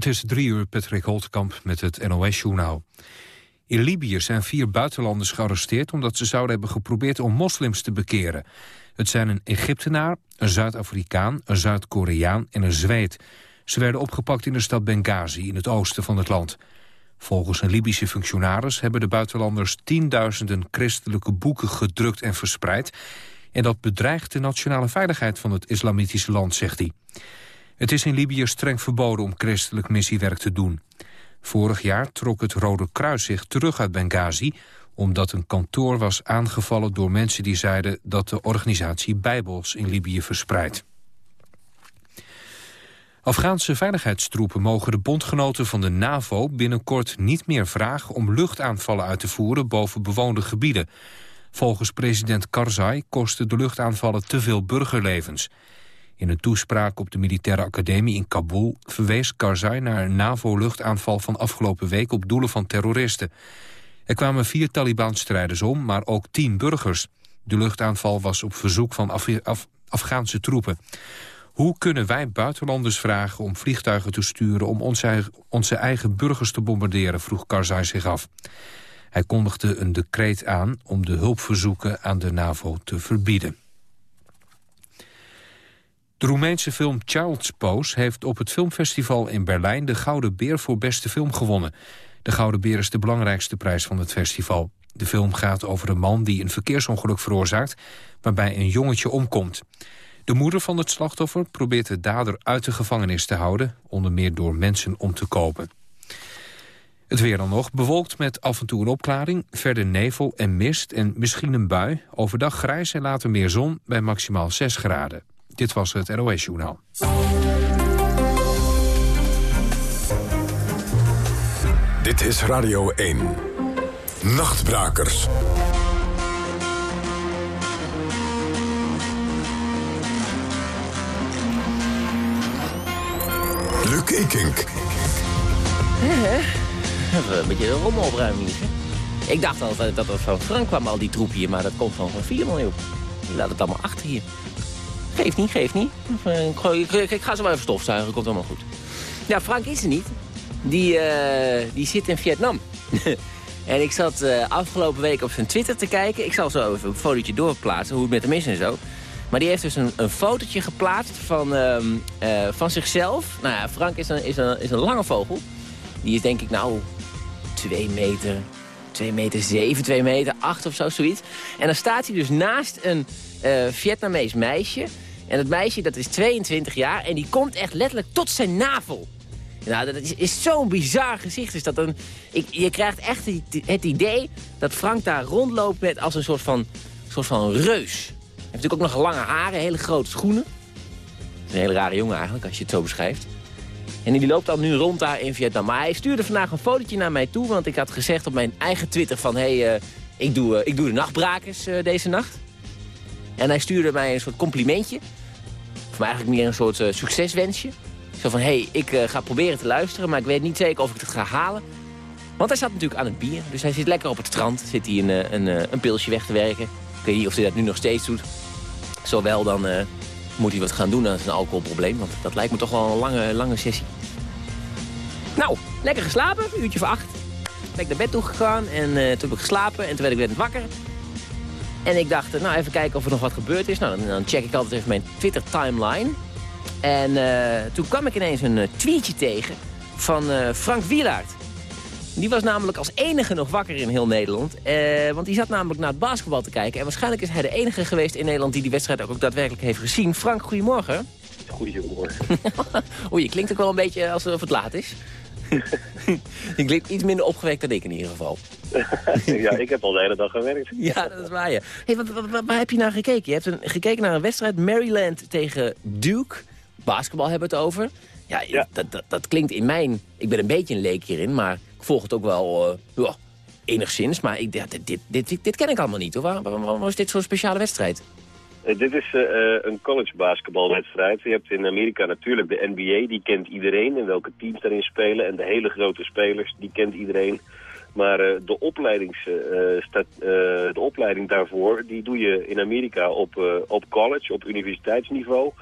Het is drie uur, Patrick Holtkamp met het NOS-journaal. In Libië zijn vier buitenlanders gearresteerd... omdat ze zouden hebben geprobeerd om moslims te bekeren. Het zijn een Egyptenaar, een Zuid-Afrikaan, een Zuid-Koreaan en een Zweed. Ze werden opgepakt in de stad Benghazi in het oosten van het land. Volgens een Libische functionaris hebben de buitenlanders... tienduizenden christelijke boeken gedrukt en verspreid... en dat bedreigt de nationale veiligheid van het islamitische land, zegt hij. Het is in Libië streng verboden om christelijk missiewerk te doen. Vorig jaar trok het Rode Kruis zich terug uit Benghazi... omdat een kantoor was aangevallen door mensen die zeiden... dat de organisatie Bijbels in Libië verspreidt. Afghaanse veiligheidstroepen mogen de bondgenoten van de NAVO binnenkort niet meer vragen om luchtaanvallen uit te voeren boven bewoonde gebieden. Volgens president Karzai kosten de luchtaanvallen te veel burgerlevens. In een toespraak op de militaire academie in Kabul verwees Karzai naar een NAVO-luchtaanval van afgelopen week op doelen van terroristen. Er kwamen vier Taliban-strijders om, maar ook tien burgers. De luchtaanval was op verzoek van Af Af Afghaanse troepen. Hoe kunnen wij buitenlanders vragen om vliegtuigen te sturen... om onze, onze eigen burgers te bombarderen, vroeg Karzai zich af. Hij kondigde een decreet aan om de hulpverzoeken aan de NAVO te verbieden. De Roemeense film Child's Pose heeft op het filmfestival in Berlijn... de Gouden Beer voor beste film gewonnen. De Gouden Beer is de belangrijkste prijs van het festival. De film gaat over een man die een verkeersongeluk veroorzaakt... waarbij een jongetje omkomt. De moeder van het slachtoffer probeert de dader uit de gevangenis te houden... onder meer door mensen om te kopen. Het weer dan nog, bewolkt met af en toe een opklaring... verder nevel en mist en misschien een bui. Overdag grijs en later meer zon bij maximaal 6 graden. Dit was het NOS Journaal. Dit is Radio 1. Nachtbrakers. Luc Ikink. Een beetje een rommelopruiming. Ik dacht altijd dat het van Frank kwam, al die troep hier. Maar dat komt van Van Vierman, joh. Die laat het allemaal achter hier. Geeft niet, geeft niet. Ik, ik, ik ga zo wel even stofzuigen, komt allemaal goed. Ja, Frank is er niet. Die, uh, die zit in Vietnam. en ik zat uh, afgelopen week op zijn Twitter te kijken. Ik zal zo even een fotootje doorplaatsen, hoe het met hem is en zo. Maar die heeft dus een, een fotootje geplaatst van, uh, van zichzelf. Nou ja, Frank is een, is, een, is een lange vogel. Die is denk ik nou 2 meter, 2 meter 7, 2 meter 8 of zo, zoiets. En dan staat hij dus naast een uh, Vietnamees meisje. En dat meisje dat is 22 jaar en die komt echt letterlijk tot zijn navel. Nou, dat is, is zo'n bizar gezicht. Is dat een, ik, je krijgt echt het idee dat Frank daar rondloopt met als een soort van, soort van reus. Hij heeft natuurlijk ook nog lange haren, hele grote schoenen. Een hele rare jongen eigenlijk, als je het zo beschrijft. En die loopt dan nu rond daar in Vietnam. Maar hij stuurde vandaag een fotootje naar mij toe. Want ik had gezegd op mijn eigen Twitter van... hé, hey, uh, ik, doe, uh, ik doe de nachtbrakers uh, deze nacht. En hij stuurde mij een soort complimentje. Mij eigenlijk meer een soort succeswensje. Zo van, hé, hey, ik ga proberen te luisteren... maar ik weet niet zeker of ik het ga halen. Want hij zat natuurlijk aan het bier. Dus hij zit lekker op het strand. Zit hij een, een, een pilsje weg te werken. Ik weet niet of hij dat nu nog steeds doet. Zowel dan moet hij wat gaan doen aan zijn alcoholprobleem. Want dat lijkt me toch wel een lange, lange sessie. Nou, lekker geslapen. Uurtje voor acht. Ben naar bed toe gegaan en toen heb ik geslapen. En toen werd ik weer wakker. En ik dacht, nou even kijken of er nog wat gebeurd is. Nou, dan, dan check ik altijd even mijn Twitter timeline. En toen kwam ik ineens een tweetje tegen van Frank Wielaert. Die was namelijk als enige nog wakker in heel Nederland. Eh, want die zat namelijk naar het basketbal te kijken. En waarschijnlijk is hij de enige geweest in Nederland die die wedstrijd ook, ook daadwerkelijk heeft gezien. Frank, goedemorgen. Goedemorgen. Oei, je klinkt ook wel een beetje alsof het laat is. je klinkt iets minder opgewekt dan ik in ieder geval. ja, ik heb al de hele dag gewerkt. ja, dat is waar, ja. Hey, wat, wat, waar heb je naar gekeken? Je hebt een, gekeken naar een wedstrijd Maryland tegen Duke. Basketbal hebben we het over. Ja, ja. Dat, dat, dat, klinkt in mijn... Ik ben een beetje een leek hierin, maar ik volg het ook wel uh, ja, enigszins. Maar ik, dit, dit, dit, dit, ken ik allemaal niet. Hoor. Waarom, waarom was dit zo'n speciale wedstrijd? Uh, dit is uh, een college basketbalwedstrijd. Je hebt in Amerika natuurlijk de NBA, die kent iedereen en welke teams daarin spelen. En de hele grote spelers, die kent iedereen. Maar de, opleidings, de opleiding daarvoor, die doe je in Amerika op, op college, op universiteitsniveau.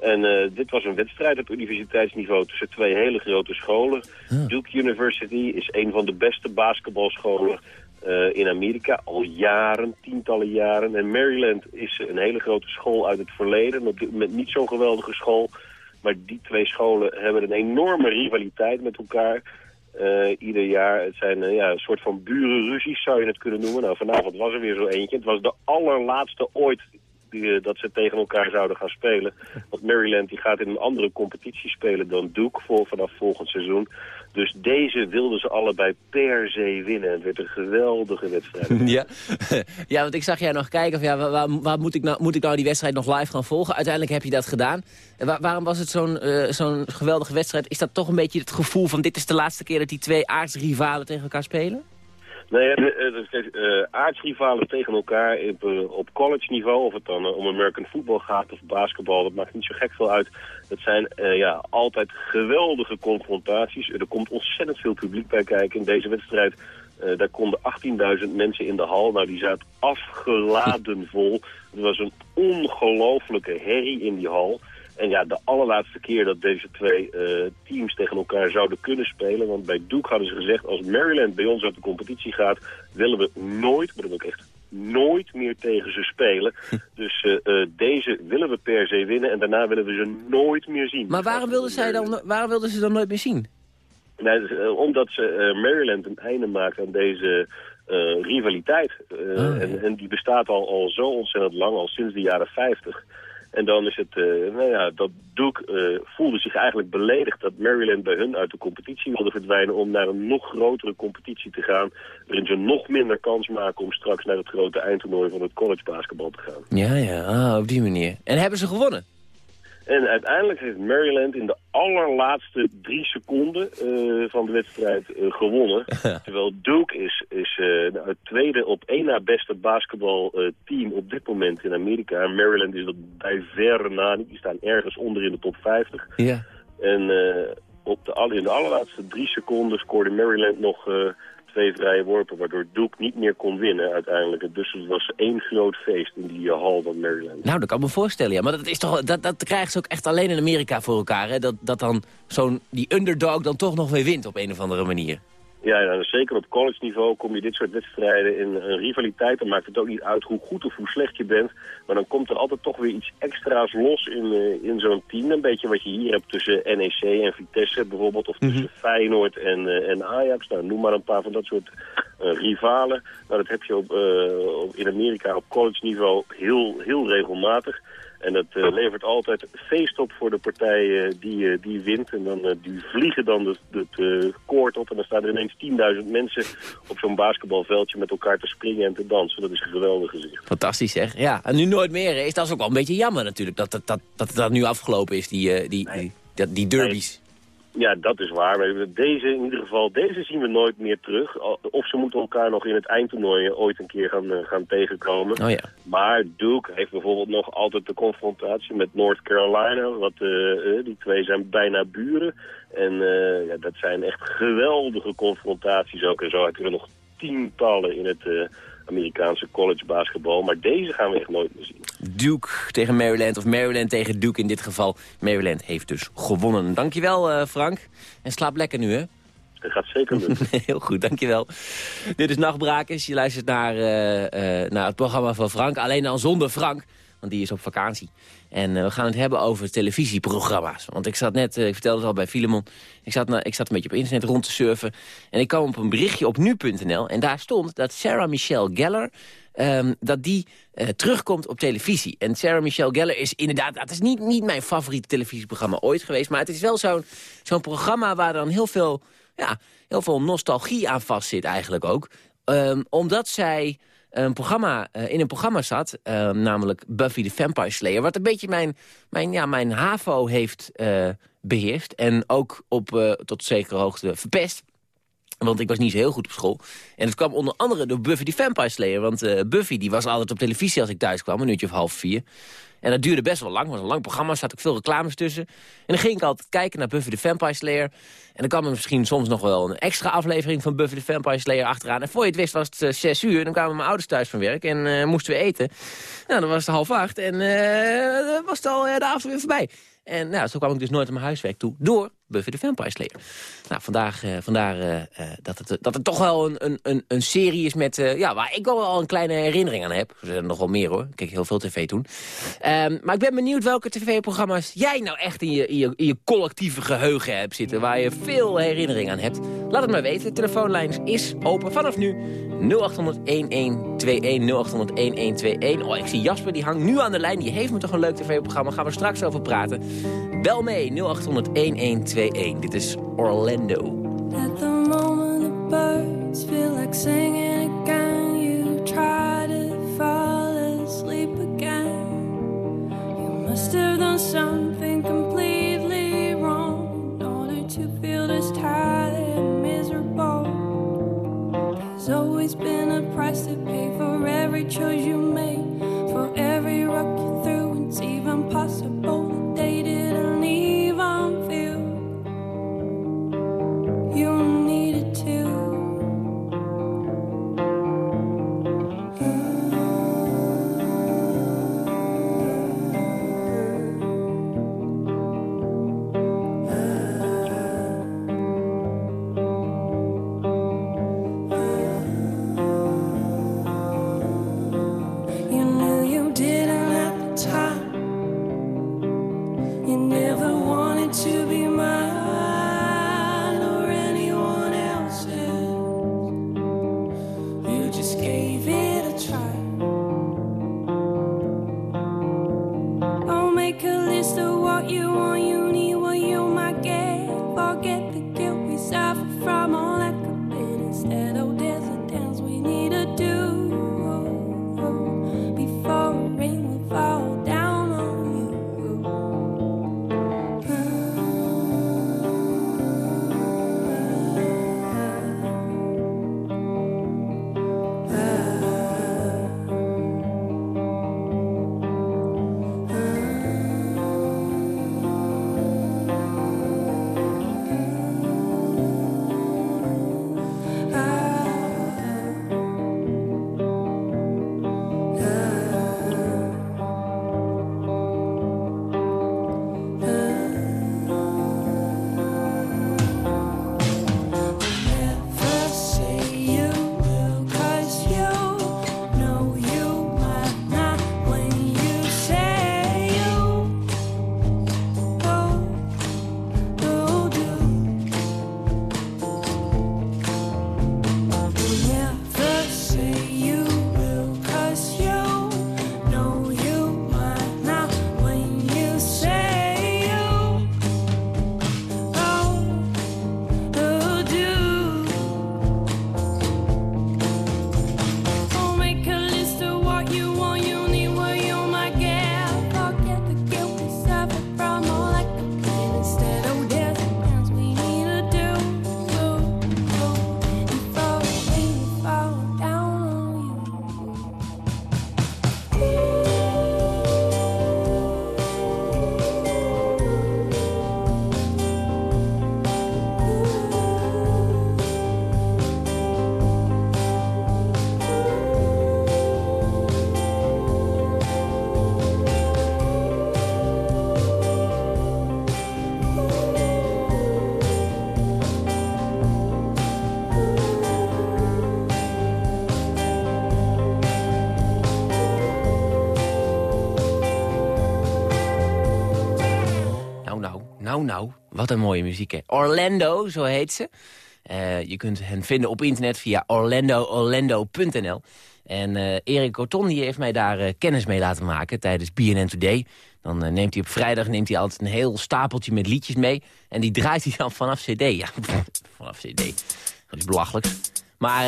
En uh, dit was een wedstrijd op universiteitsniveau tussen twee hele grote scholen. Duke University is een van de beste basketbalscholen uh, in Amerika. Al jaren, tientallen jaren. En Maryland is een hele grote school uit het verleden. Op dit moment niet zo'n geweldige school. Maar die twee scholen hebben een enorme rivaliteit met elkaar. Uh, ieder jaar. Het zijn uh, ja, een soort van burenruzies, zou je het kunnen noemen. Nou, vanavond was er weer zo eentje. Het was de allerlaatste ooit die, dat ze tegen elkaar zouden gaan spelen. Want Maryland die gaat in een andere competitie spelen dan Duke voor, vanaf volgend seizoen. Dus deze wilden ze allebei per se winnen. Het werd een geweldige wedstrijd. Ja, ja want ik zag jij nog kijken, of ja, waar, moet, ik nou, moet ik nou die wedstrijd nog live gaan volgen? Uiteindelijk heb je dat gedaan. Waar, waarom was het zo'n uh, zo'n geweldige wedstrijd? Is dat toch een beetje het gevoel van dit is de laatste keer dat die twee aardsrivalen tegen elkaar spelen? Nee, uh, aardsrivalen tegen elkaar op, uh, op college niveau, of het dan uh, om American voetbal gaat of basketbal, dat maakt niet zo gek veel uit. Dat zijn ja, altijd geweldige confrontaties. Er komt ontzettend veel publiek bij kijken in deze wedstrijd. daar konden 18.000 mensen in de hal. Nou, die zaten afgeladen vol. Er was een ongelofelijke herrie in die hal. En ja, de allerlaatste keer dat deze twee uh, teams tegen elkaar zouden kunnen spelen. Want bij Duke hadden ze gezegd, als Maryland bij ons uit de competitie gaat... willen we nooit, maar dan ook echt nooit meer tegen ze spelen. Dus uh, uh, deze willen we per se winnen en daarna willen we ze nooit meer zien. Maar waarom wilden, zij dan, waarom wilden ze dan nooit meer zien? Nee, omdat ze Maryland een einde maakt aan deze rivaliteit. Oh, en, en, die bestaat al, al zo ontzettend lang, al sinds de jaren 50... En dan is het, uh, nou ja, dat Duke uh, voelde zich eigenlijk beledigd dat Maryland bij hun uit de competitie wilde verdwijnen om naar een nog grotere competitie te gaan. Waarin ze nog minder kans maken om straks naar het grote eindtoernooi van het college basketbal te gaan. Ja, ja, ah, op die manier. En hebben ze gewonnen? En uiteindelijk heeft Maryland in de allerlaatste drie seconden uh, van de wedstrijd uh, gewonnen. Terwijl Duke is, is uh, het tweede op één na beste basketbalteam op dit moment in Amerika. En Maryland is dat bij verre na niet. Die staan ergens onder in de top 50. Ja. En op de, in de allerlaatste drie seconden scoorde Maryland nog twee vrije worpen, waardoor Duke niet meer kon winnen uiteindelijk. Dus het was één groot feest in die uh, hal van Maryland. Nou, dat kan me voorstellen, ja. Maar dat, is toch, dat, dat krijgen ze ook echt alleen in Amerika voor elkaar, hè? Dat, dat dan zo'n die underdog dan toch nog weer wint op een of andere manier. Ja, ja, zeker op college niveau kom je dit soort wedstrijden in een rivaliteit. Dan maakt het ook niet uit hoe goed of hoe slecht je bent. Maar dan komt er altijd toch weer iets extra's los in, uh, in zo'n team. Een beetje wat je hier hebt tussen NEC en Vitesse bijvoorbeeld. Of tussen mm -hmm. Feyenoord en, uh, en Ajax. Nou, noem maar een paar van dat soort uh, rivalen. Nou, dat heb je op, op, in Amerika op college niveau heel, heel regelmatig. En dat uh, levert altijd feest op voor de partij uh, die, uh, die wint. En dan die vliegen dan het, koord op. En dan staan er ineens 10.000 mensen op zo'n basketbalveldje met elkaar te springen en te dansen. Dat is een geweldig gezicht. Fantastisch zeg. Ja, en nu nooit meer is dat ook wel een beetje jammer natuurlijk. Dat dat, dat, dat, dat nu afgelopen is, die, die, nee. die, die derbies. Nee. Ja, dat is waar. Deze, in ieder geval, deze zien we nooit meer terug. Of ze moeten elkaar nog in het eindtoernooi ooit een keer gaan, uh, gaan tegenkomen. Oh ja. Maar Duke heeft bijvoorbeeld nog altijd de confrontatie met North Carolina. Wat, uh, die twee zijn bijna buren. En ja, dat zijn echt geweldige confrontaties ook. En zo heb je er nog tientallen in het Amerikaanse college basketbal. Maar deze gaan we echt nooit meer zien. Duke tegen Maryland, of Maryland tegen Duke in dit geval. Maryland heeft dus gewonnen. Dankjewel uh, Frank. En slaap lekker nu hè. Dat gaat zeker doen. Heel goed, dankjewel. Dit is Nachtbrakers. Je luistert naar, uh, uh, naar het programma van Frank. Alleen dan zonder Frank, want die is op vakantie. En uh, we gaan het hebben over televisieprogramma's. Want ik zat net, uh, ik vertelde het al bij Filemon... Ik zat, ik zat een beetje op internet rond te surfen... en ik kwam op een berichtje op nu.nl... en daar stond dat Sarah Michelle Gellar... Um, dat die uh, terugkomt op televisie. En Sarah Michelle Gellar is inderdaad... dat is niet, niet mijn favoriete televisieprogramma ooit geweest... maar het is wel zo'n zo'n programma waar dan heel veel, ja, heel veel nostalgie aan vast zit eigenlijk ook. Um, omdat zij een programma, uh, in een programma zat, uh, namelijk Buffy the Vampire Slayer... wat een beetje mijn, mijn, ja, mijn HAVO heeft uh, beheerst en ook op, tot zekere hoogte verpest. Want ik was niet zo heel goed op school. En het kwam onder andere door Buffy the Vampire Slayer. Want Buffy die was altijd op televisie als ik thuis kwam, een uurtje of half vier. En dat duurde best wel lang, was een lang programma, zaten ook veel reclames tussen. En dan ging ik altijd kijken naar Buffy the Vampire Slayer. En dan kwam er misschien soms nog wel een extra aflevering van Buffy the Vampire Slayer achteraan. En voor je het wist was het uh, zes uur, dan kwamen mijn ouders thuis van werk en uh, moesten we eten. Nou, dan was het half acht en was het al de avond weer voorbij. En nou, zo kwam ik dus nooit aan mijn huiswerk toe door Buffy the Vampire Slayer. Nou, vandaag, uh, vandaar uh, dat, het, dat het toch wel een, een, een serie is met, ja, waar ik wel een kleine herinnering aan heb. Er zijn nog wel meer hoor, ik kijk heel veel tv toen. Um, maar ik ben benieuwd welke tv-programma's jij nou echt in je, in, je, collectieve geheugen hebt zitten. Waar je veel herinnering aan hebt. Laat het maar weten, telefoonlijn is open vanaf nu. 0800-1121, 0800-1121. Oh, ik zie Jasper, die hangt nu aan de lijn. Die heeft me toch een leuk tv-programma. Gaan we straks over praten. Bel mee, 0800-1121. 2-1. Dit is Orlando. At the moment the birds feel like singing again You try to fall asleep again You must have done something completely wrong In order to feel this tired and miserable There's always been a price to pay for every choice you make For every rock you threw It's even possible you Nou, nou, wat een mooie muziek, hè. Orlando, zo heet ze. Uh, je kunt hen vinden op internet via orlandoorlando.nl. En uh, Erik Corton die heeft mij daar uh, kennis mee laten maken tijdens BNN Today. Dan neemt hij op vrijdag neemt hij altijd een heel stapeltje met liedjes mee. En die draait hij dan vanaf cd. Ja, vanaf cd. Dat is belachelijk. Maar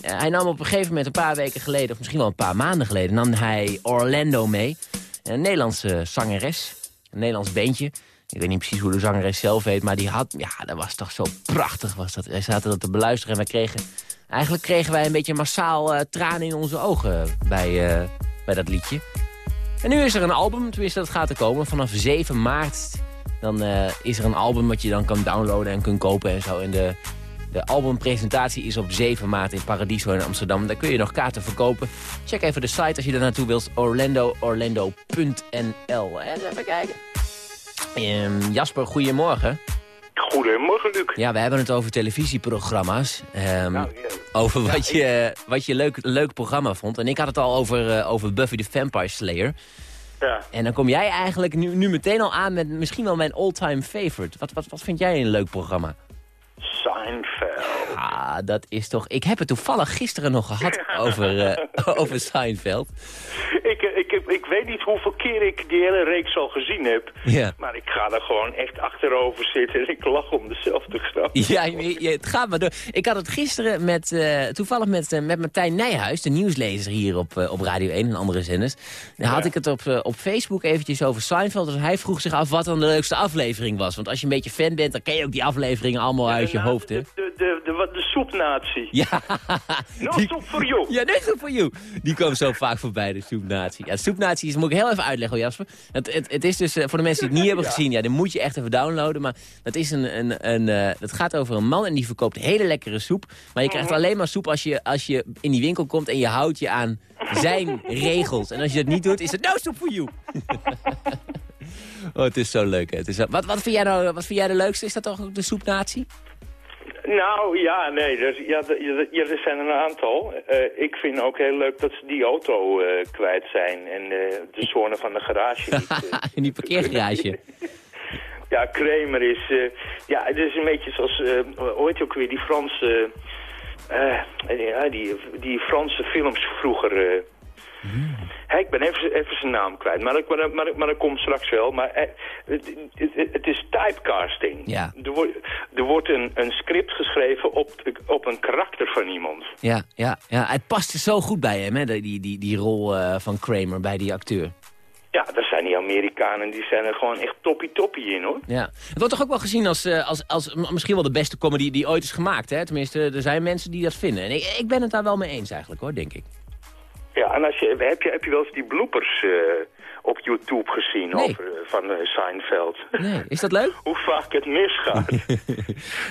hij nam op een gegeven moment, een paar weken geleden... of misschien wel een paar maanden geleden, nam hij Orlando mee. Een Nederlandse zangeres, een Nederlands beentje... Ik weet niet precies hoe de zangeres zelf heet, maar die had... Ja, dat was toch zo prachtig. Was dat. Wij zaten dat te beluisteren en wij kregen... Eigenlijk kregen wij een beetje massaal uh, tranen in onze ogen bij, uh, bij dat liedje. En nu is er een album, tenminste dat gaat er komen. Vanaf 7 maart dan, uh, is er een album wat je dan kan downloaden en kunt kopen en zo. En de, de albumpresentatie is op 7 maart in Paradiso in Amsterdam. Daar kun je nog kaarten verkopen. Check even de site als je daar naartoe wilt. orlandoorlando.nl En even kijken. Ehm, Jasper, goedemorgen. Goedemorgen, Luc. Ja, we hebben het over televisieprogramma's. Ehm, Nou, ja. Over wat je, wat je leuk, leuk programma vond. En ik had het al over, eh, over Buffy the Vampire Slayer. Ja. En dan kom jij eigenlijk nu, nu meteen al aan met misschien wel mijn all-time favorite. Wat, wat, wat vind jij een leuk programma? Seinfeld. Ah, dat is toch... Ik heb het toevallig gisteren nog gehad over, eh, over Seinfeld. Ik, eh, ik, ik weet niet hoeveel keer ik die hele reeks al gezien heb. Ja. Maar ik ga er gewoon echt achterover zitten en ik lach om dezelfde grap. Ja, je- je- het gaat maar door. Ik had het gisteren met, eh, toevallig met, met Martijn Nijhuis, de nieuwslezer hier op, op Radio 1 en andere zenders. Dan had ik het op, op Facebook eventjes over Seinfeld. Dus hij vroeg zich af wat dan de leukste aflevering was. Want als je een beetje fan bent, dan ken je ook die afleveringen allemaal uit je De- hoofd, hè? De, de, de, de, wat- de soepnatie. Ja, No die- soep for you. Ja, goed voor you. Die kwam zo vaak voorbij, de soepnatie. Ja, de soepnatie is, moet ik heel even uitleggen, Jasper. Het, het, het is dus, eh, voor de mensen die het niet hebben gezien, ja, dan moet je echt even downloaden. Maar dat, is een, een, een, eh, dat gaat over een man en die verkoopt hele lekkere soep. Maar je krijgt alleen maar soep als je, als je in die winkel komt en je houdt je aan zijn regels. En als je dat niet doet, is het no soup for you. oh, het is zo leuk, hè. Het is zo- wat, wat, vind jij nou, wat vind jij de leukste? Is dat toch ook de soepnatie? Nou ja, nee, er, ja, er, ja, er zijn een aantal. Eh, ik vind ook heel leuk dat ze die auto eh, kwijt zijn en eh, de zone van de garage niet. in die parkeergarage. Ja, Kramer is... ja, het is een beetje zoals... je ook weer? Die Franse... die, die Franse films vroeger... Hè, ik ben even, even zijn naam kwijt, maar, ik- maar, maar, maar, maar dat komt straks wel. Maar eh, het, het, het is typecasting. Ja. Er, wordt er wordt een, een script geschreven op, op een karakter van iemand. Ja, ja, ja, het past er zo goed bij hem, hè, die, die, die rol eh, van Kramer bij die acteur. Ja, daar zijn die Amerikanen, die zijn er gewoon echt toppie-toppie in, hoor. Ja. Het wordt toch ook wel gezien als, eh, als, als misschien wel de beste comedy die ooit is gemaakt, hè? Tenminste, er zijn mensen die dat vinden. En ik, ik ben het daar wel mee eens eigenlijk, hoor, denk ik. Ja, en als je, heb, je, heb je wel eens die bloopers eh, op YouTube gezien Nee. over, eh, van eh, Seinfeld? Nee, is dat leuk? Hoe vaak het misgaat.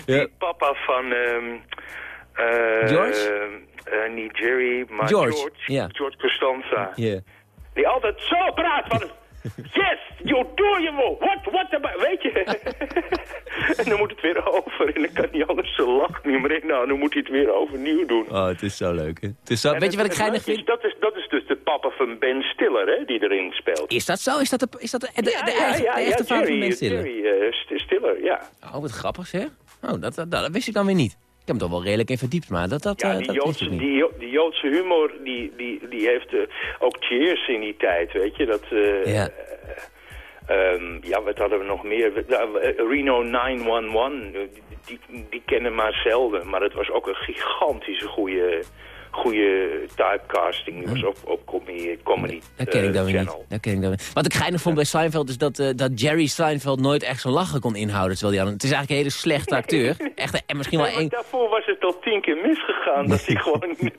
Ja. Die papa van... eh, George? niet Jerry, maar George, George. Costanza. Ja. Die altijd zo praat van... Yes, you do you will. What, what about... Weet je? en dan moet het weer over. En dan kan hij anders zijn lach niet meer in. Nou, dan moet hij het weer overnieuw doen. Oh, het is zo leuk, hè? Het is zo... Weet je wat ik geinig vind? Dat is, dat is dus de papa van Ben Stiller, hè, die erin speelt. Is dat zo? Is dat de, is dat de, de, de, eigen- de echte vader van Ben Stiller? Jerry eh, St- Stiller, ja. Oh, wat grappig, zeg. Oh, dat, dat, dat wist ik dan weer niet. Ik heb hem toch wel redelijk in verdiept, maar dat, dat, Ja, eh, die dat Joodse, die, die Joodse humor, die, die, die heeft eh, ook Cheers in die tijd, weet je. Dat, eh, Ja. ehm, ja, wat hadden we nog meer? Nou, Reno 911, eh, die, die, die kennen maar zelden. Maar het was ook een gigantische goede, goede typecasting. Was op, op comedy, comedy Dat ken ik eh, dan weer channel. niet. Dat ken ik dan weer. Wat ik geinig vond bij Seinfeld is dat, eh, dat Jerry Seinfeld nooit echt zijn lachen kon inhouden. Terwijl hij aan, het is eigenlijk een hele slechte acteur. Echt, en misschien wel één... daarvoor was het al tien keer misgegaan. Dat hij gewoon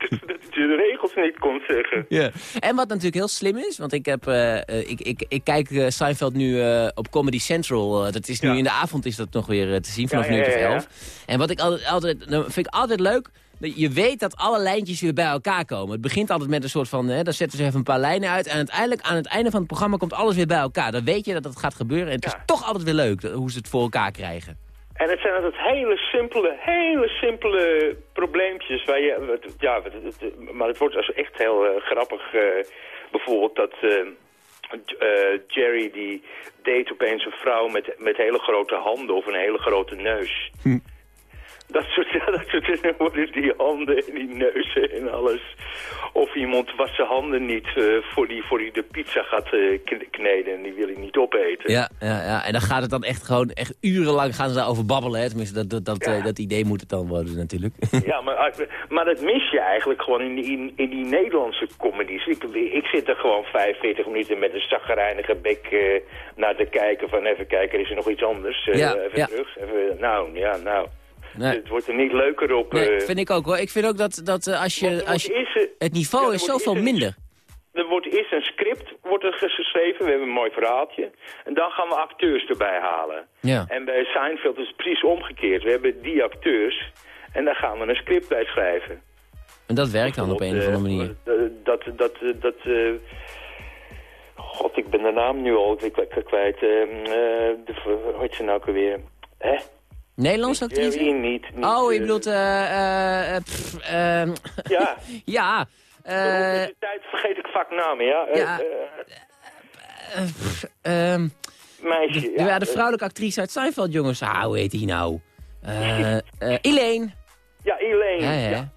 de regels niet kon zeggen. Ja. En wat natuurlijk heel slim is, want ik, heb, eh, eh, ik, ik, ik kijk eh, Seinfeld nu eh, op Comedy Central. eh, dat is nu in de avond is dat nog weer eh, te zien, vanaf nu ja. elf. En wat ik altijd, altijd nou, vind ik altijd leuk, je weet dat alle lijntjes weer bij elkaar komen. Het begint altijd met een soort van, hè, dan zetten ze even een paar lijnen uit. En uiteindelijk aan het einde van het programma komt alles weer bij elkaar. Dan weet je dat dat gaat gebeuren. En het is toch altijd weer leuk dat- hoe ze het voor elkaar krijgen. En het zijn altijd hele simpele, hele simpele probleempjes waar je, ja, maar het wordt als echt heel eh, grappig. eh, bijvoorbeeld dat eh, Jerry die date opeens een vrouw met, met hele grote handen of een hele grote neus. Dat soort, dat soort dingen worden die handen en die neuzen en alles. Of iemand was zijn handen niet eh, voor, die, voor die de pizza gaat eh, kn- kneden en die wil hij niet opeten. Ja, ja, ja, en dan gaat het dan echt gewoon, echt urenlang gaan ze daarover babbelen. Hè? Tenminste, dat, dat, dat, Ja. eh, dat idee moet het dan worden natuurlijk. Ja, maar, maar dat mis je eigenlijk gewoon in die, in, in die Nederlandse comedies. Ik, ik zit er gewoon 45 minuten met een zaggerijnige bek naar te kijken. Van even kijken, is er nog iets anders? Ja, even ja. terug. Even, nou, ja, nou. Nee. Het wordt er niet leuker op. Nee, eh. vind ik ook hoor. Ik vind ook dat, dat eh, als je, als je, het niveau ja, is zoveel minder. Er wordt eerst een script wordt er geschreven, we hebben een mooi verhaaltje. En dan gaan we acteurs erbij halen. Ja. En bij Seinfeld is het precies omgekeerd. We hebben die acteurs en daar gaan we een script bij schrijven. En dat werkt dan op een of andere manier. Eh, Dat, dat, dat, God, ik ben de naam nu al kwijt. Uh, de, hoe heet ze nou ook alweer? Hè? Nederlandse actrice? Nee, niet, niet. Oh, je bedoelt... eh uh, ja. ja. de tijd vergeet ik vaak namen, ja. ja. Meisje, de, ja. De vrouwelijke actrice uit Seinfeld, jongens. Ah, hoe heet die nou? Uh, Elaine. Ja, Elaine. Ja, ja. ja.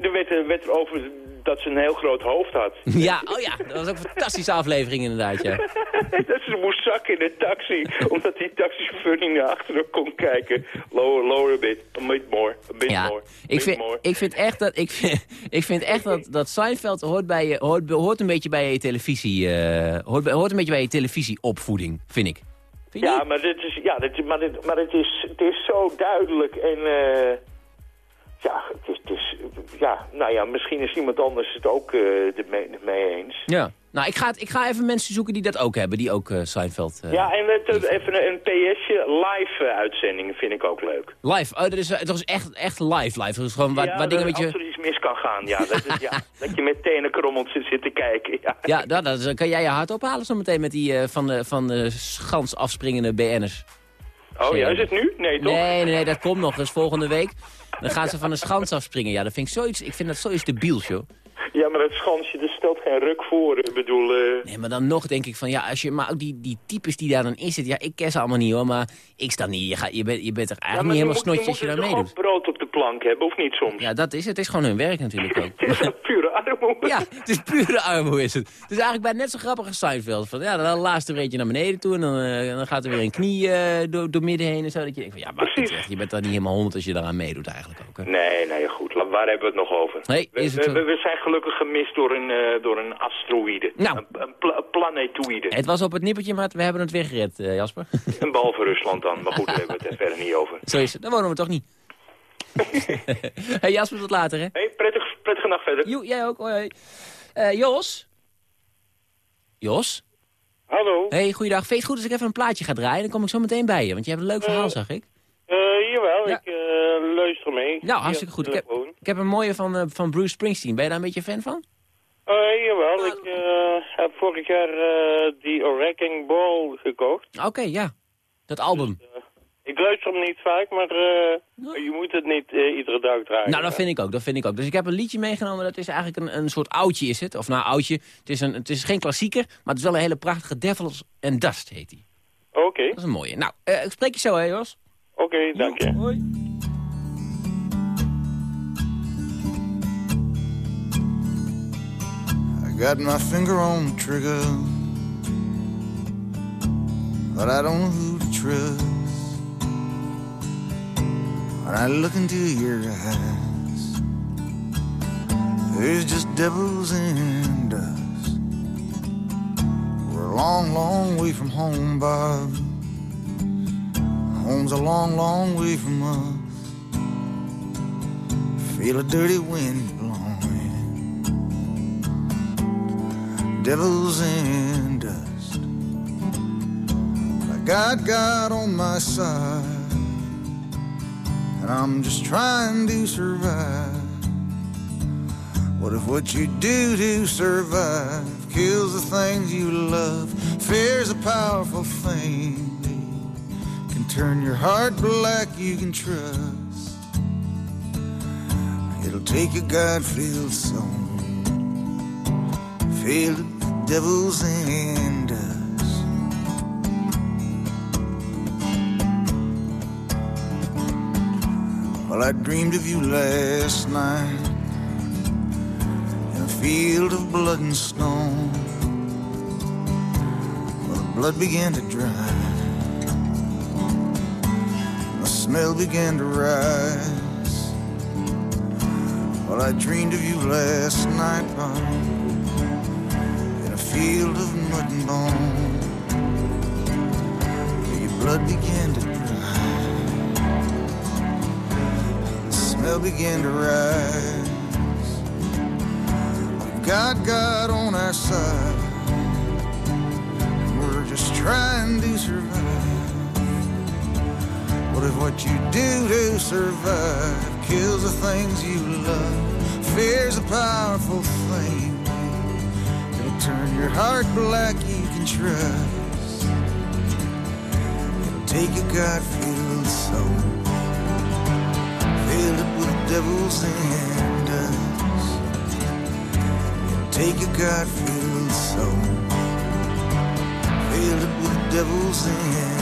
Er werd, werd er over dat ze een heel groot hoofd had. Ja, oh ja, dat was ook een fantastische aflevering inderdaad, ja. dat ze moest zakken in de taxi, omdat die taxichauffeur niet naar achteren kon kijken. Lower, lower a bit, a bit more, a bit ja, more. Ik vind, more. ik vind echt dat, ik vind, ik vind echt dat, dat Seinfeld hoort, bij je, hoort, hoort een beetje bij je televisie, uh, hoort, hoort een beetje bij je televisieopvoeding, vind ik. Vind ja, maar, dit is, ja dit, maar, dit, maar het, is, het is zo duidelijk en... Uh, ja, het is, het is, ja, nou ja, misschien is iemand anders het ook uh, ermee, mee eens. Ja, nou, ik ga, ik ga even mensen zoeken die dat ook hebben, die ook uh, Seinfeld... Uh, ja, en het, even een, een PSje, live uitzendingen vind ik ook leuk. Live? Oh, dat is, dat is echt, echt live, live. Dat is gewoon waar, ja, waar dingen met je... als er iets mis kan gaan, ja. Dat, is, ja, dat je met tenen krommelt zit te kijken, ja. Ja, dat, dat, kan jij je hart ophalen zo meteen met die uh, van de, van de schans afspringende BN'ers. Oh ja, is het nu? Nee, toch? Nee, nee, nee, dat komt nog. Dat is volgende week. Dan gaan ze van een schans afspringen. Ja, dat vind ik zoiets, ik vind dat zoiets debiels, joh. Ja, maar dat schansje, er stelt geen ruk voor. Ik bedoel... Uh... Nee, maar dan nog denk ik van, ja, als je, maar ook die, die types die daar dan in zitten. Ja, ik ken ze allemaal niet, hoor, maar ik sta niet. Je, gaat, je, bent, je bent er eigenlijk ja, niet helemaal snotje als je daar meedoet. Brood op de plank hebben, of niet soms? Ja, dat is het. Het is gewoon hun werk natuurlijk ook. het is armoede. Ja, het is pure armoede is het. Het is eigenlijk bij net zo grappig als Seinfeld. Van, ja, dan laatste beetje naar beneden toe en dan, uh, dan gaat er weer een knie uh, door, door midden heen en zo. Dat je denkt van, ja, maar je bent daar niet helemaal honderd als je daaraan meedoet eigenlijk ook. Hè? Nee, nee, goed. Waar hebben we het nog over? Nee, we, we, we, zijn gelukkig gemist door een, uh, door een asteroïde. Nou. Een, een, pla planetoïde. Het was op het nippertje, maar we hebben het weer gered, Jasper. En behalve Rusland dan, maar goed, daar hebben we het er verder niet over. Zo is het, daar wonen we toch niet. hey Jasper, tot later hè. Hey, prettig, prettige nacht verder. Jo, jij ook, hoi. Uh, Jos? Jos? Hallo. Hey, goeiedag. Vind je het goed als ik even een plaatje ga draaien? Dan kom ik zo meteen bij je, want je hebt een leuk verhaal, zag ik. Uh, jawel, ja. ik uh, luister mee. Nou, hartstikke goed. Ik heb, ik heb, een mooie van, uh, van Bruce Springsteen. Ben je daar een beetje fan van? Uh, jawel, ik heb vorig jaar die Wrecking Ball gekocht. Oké, okay, ja. Dat album. Dus, ik luister hem niet vaak, maar je moet het niet iedere dag draaien. Nou, dat vind ik ook, dat vind ik ook. Dus ik heb een liedje meegenomen, dat is eigenlijk een, een soort oudje is het. Of nou, oudje. Het is, een, het is geen klassieker, maar het is wel een hele prachtige Devils and Dust heet die. Oké. Okay. Dat is een mooie. Nou, ik spreek je zo, hè, Jos. Oké, okay, dank je. Hoi. I got my finger on the trigger But I don't know who to trust When I look into your eyes There's just devils and dust We're a long, long way from home, Bob Home's a long, long way from us. Feel a dirty wind blowing. Devils in dust. I got God on my side. I'm just trying to survive. What if what you do to survive kills the things you love? Fear's a powerful thing can turn your heart black you can trust. It'll take a God-filled song, filled with the devil's and Well, I dreamed of you last night in a field of blood and stone. Well, the blood began to dry the smell began to rise. Well, I dreamed of you last night, Bob, in a field of mud and bone. Your blood began to The smell began to rise. We've got God on our side. We're just trying to survive. What if what you do to survive kills the things you love? Fear's a powerful thing. It'll turn your heart black, you can trust. It'll take your God-filled soul, fill it with devils and dust. It'll take your God-filled soul, fill it with devils and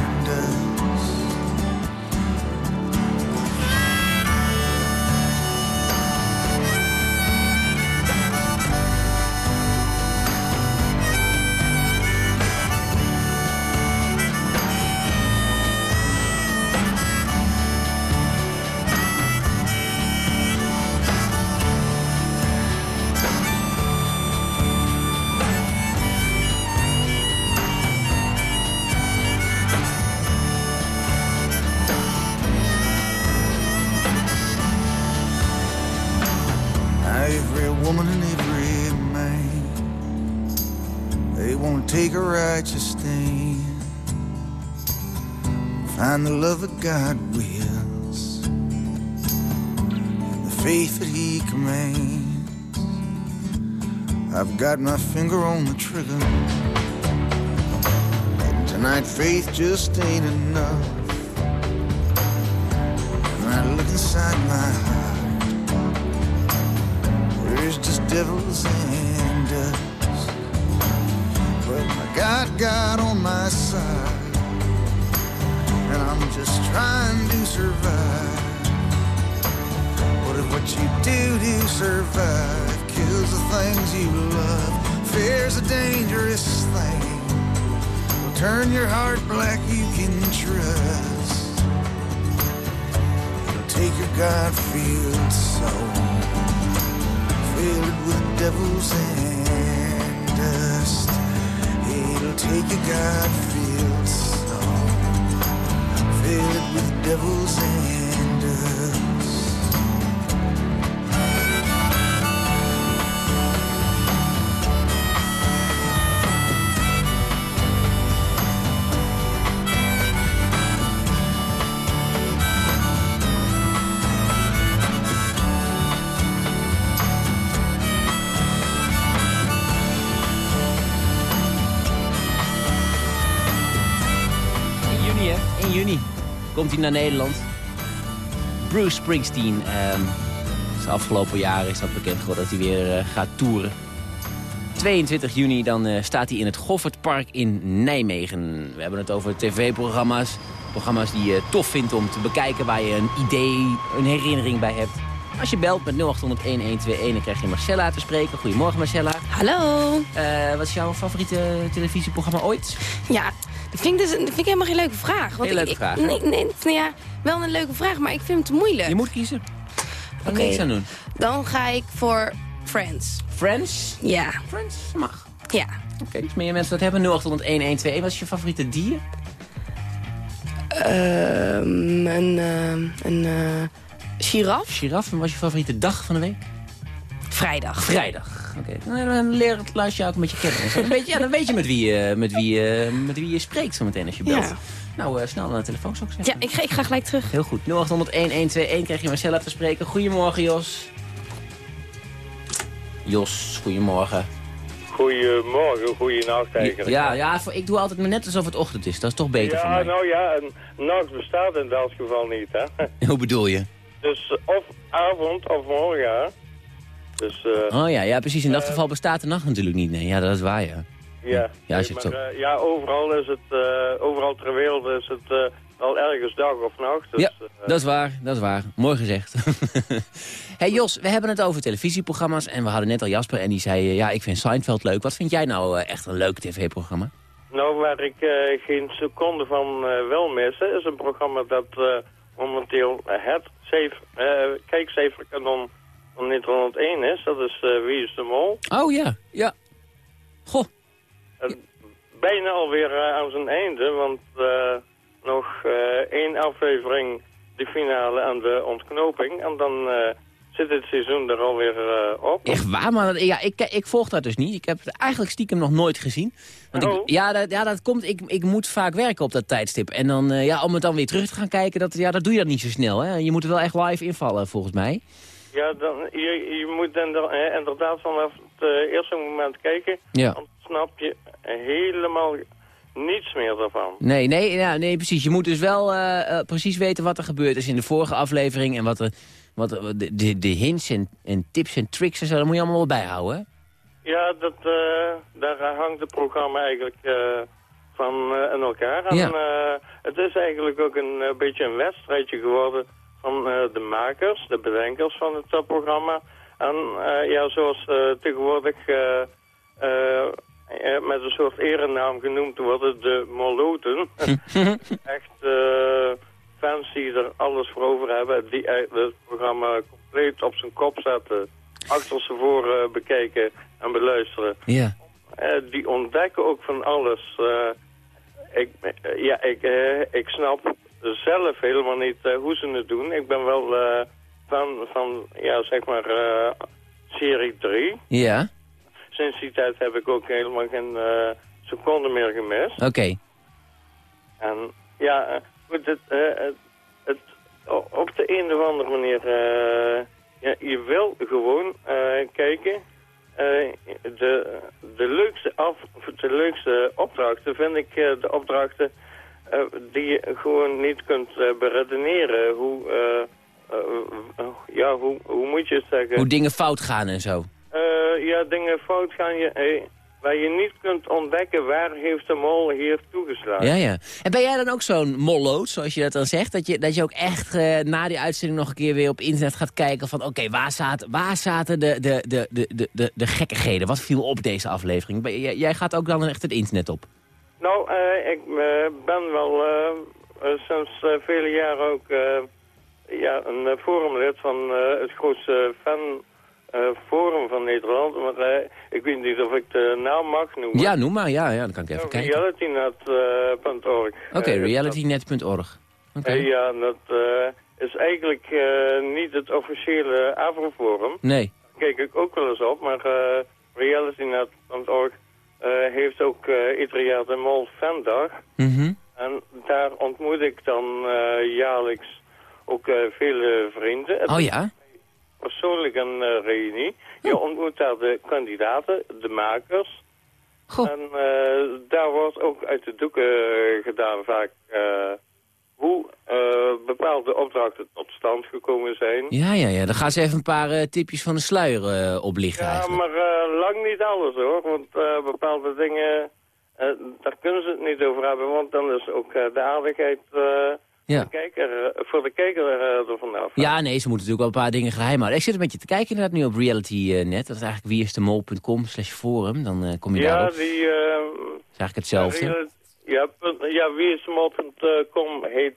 God wills, and the faith that He commands. I've got my finger on the trigger, and tonight faith just ain't enough. When I look inside my heart. There's just devils and dust. But got God on my side. Trying to survive. What if what you do to survive kills the things you love? Fear's a dangerous thing. Will turn your heart black, you can trust. It'll take your God-filled soul filled with devils and dust. It'll take a God-filled it with devils and komt hij naar Nederland. Bruce Springsteen. ehm de afgelopen jaren is dat bekend geworden dat hij weer eh, gaat toeren. 22 juni dan eh, staat hij in het Goffertpark in Nijmegen. We hebben het over tv-programma's. Programma's die je tof vindt om te bekijken, waar je een idee, een herinnering bij hebt. Als je belt met 0800-1121, dan krijg je Marcella te spreken. Goedemorgen Marcella. Hallo. Eh, wat is jouw favoriete televisieprogramma ooit? Ja, vind ik, dus, dat vind ik helemaal geen leuke vraag. Want leuke ik- vraag, hè? Nee, nee, nou ja, wel een leuke vraag, maar ik vind hem te moeilijk. Je moet kiezen. Oké. niks aan doen. Dan ga ik voor Friends. Friends? Ja, Friends mag. ja. Oké, dus meer mensen dat hebben. 0800-1121. Wat is je favoriete dier? Ehm, een ehm, een eh, giraf. Giraf. En wat is je favoriete dag van de week? Vrijdag. Vrijdag. Oké, nou, dan leer het luister je ook een beetje kennen. Dan weet je, ja, dan weet je met wie, je- met wie, je- met wie je spreekt zo meteen als je belt. Ja. Nou, eh, snel naar de telefoon zou ik zeggen. Ja, ik ga, ik ga gelijk terug. Heel goed. 0800-1121 krijg je Marcella te spreken. Goedemorgen, Jos. Jos, goedemorgen. Goedemorgen, goeienacht eigenlijk. Ja, ja, voor- ik doe altijd maar net alsof het ochtend is. Dat is toch beter voor Ja, mij. nou ja, een nacht bestaat in dat geval niet, hè. Hoe bedoel je? Dus of avond of morgen, hè. Dus, eh, Oh ja, ja, precies. In dat Eh, geval bestaat de nacht natuurlijk niet. Nee, ja, dat is waar, ja. ja. Ja, als je het maar, zo- eh, ja, overal is het, overal ter wereld is het al ergens dag of nacht. Dus, ja, dat is waar, dat is waar. Mooi gezegd. hey Jos, we hebben het over televisieprogramma's en we hadden net al Jasper en die zei... ja, ik vind Seinfeld leuk. Wat vind jij nou echt een leuk tv-programma? Nou, waar ik geen seconde van eh, wil missen, is een programma dat momenteel het safe, eh kijkcijferkanon van Nederland 1 is. Dat is eh, Wie is de Mol. Oh ja, ja. Goh, En bijna alweer eh, aan zijn einde, want eh, nog één aflevering, de finale en de ontknoping. En dan zit het seizoen er alweer op. echt waar, maar ja, ik, ik volg dat dus niet. Ik heb het eigenlijk stiekem nog nooit gezien. Want ik, Oh. ja, dat, ja, dat komt, ik, ik moet vaak werken op dat tijdstip. En dan, ja, om het dan weer terug te gaan kijken, dat, ja, dat doe je dat niet zo snel. Hè? Je moet er wel echt live invallen, volgens mij. Ja, dan, je, je moet inder- inderdaad vanaf het eh, eerste moment kijken. Ja. Dan snap je helemaal niets meer daarvan. Nee, nee, ja, nee, precies. Je moet dus wel eh, eh, precies weten wat er gebeurd is in de vorige aflevering... en wat, er, wat de, de, de hints en, en tips en tricks en zo, dat moet je allemaal wel bijhouden, hè? Ja, dat, daar hangt het programma eigenlijk van in elkaar. En Ja. het is eigenlijk ook een beetje een wedstrijdje geworden van eh, de makers, de bedenkers van het eh, programma. En eh, ja, zoals tegenwoordig met een soort erenaam genoemd worden, de Moloten. Echt fans die er alles voor over hebben, die het programma compleet op zijn kop zetten, achterstevoren bekijken en beluisteren. Ja. Die ontdekken ook van alles. Ik, ja, ik, ik snap zelf helemaal niet eh, hoe ze het doen. Ik ben wel eh, fan van, ja, zeg maar, eh, serie 3. Ja, Sinds die tijd heb ik ook helemaal geen seconde meer gemist. oké. En ja, goed, het, het, op de een of andere manier, ja, je wil gewoon kijken. De, de, leukste af, de leukste opdrachten vind ik de opdrachten die je gewoon niet kunt eh, beredeneren. Hoe, eh, eh, ja, hoe, hoe moet je het zeggen? Hoe dingen fout gaan en zo. Eh, ja, dingen fout gaan je, eh, waar je niet kunt ontdekken waar heeft de mol hier toegeslagen. Ja, ja. En ben jij dan ook zo'n molloot, zoals je dat dan zegt? Dat je, dat je ook echt eh, na die uitzending nog een keer weer op internet gaat kijken van... oké, waar, zaten, waar zaten de, de, de, de, de, de, de gekkigheden? Wat viel op deze aflevering? Jij, jij gaat ook dan echt het internet op? Nou, eh, ik eh, ben wel eh, sinds vele jaren ook ja, een forumlid van het grootste fan eh, forum van Nederland. Maar eh, ik weet niet of ik de naam mag noemen. Ja, noem maar. Ja, ja dan kan ik even kijken. Realitynet.org. Oké, realitynet.org. Oké. Eh, ja, dat eh, is eigenlijk niet het officiële AVRO-forum. Nee. Daar kijk ik ook wel eens op, maar eh realitynet.org heeft ook eh, jaar de Mol Fandag. Mhm. En daar ontmoet ik dan eh, jaarlijks ook eh, vele vrienden. Oh ja? Persoonlijk een eh, reunie. Je ontmoet daar de kandidaten, de makers. Goh. En eh, daar wordt ook uit de doeken eh, gedaan vaak eh, hoe eh, bepaalde opdrachten tot stand gekomen zijn. Ja, ja, ja. Dan gaan ze even een paar eh, tipjes van de sluier eh, oplichten Ja, eigenlijk. maar lang niet alles hoor. Want bepaalde dingen, daar kunnen ze het niet over hebben. Want dan is ook de aardigheid Ja. voor, de kijker, voor de kijker er vanaf. Ja, nee, ze moeten natuurlijk wel een paar dingen geheim houden. Ik zit een beetje te kijken inderdaad nu op realitynet. Dat is eigenlijk wieisdemol.com slash forum. Dan kom je Ja, daarop. Dat die... eh, is eigenlijk hetzelfde. Ja, ja wieismol.com heet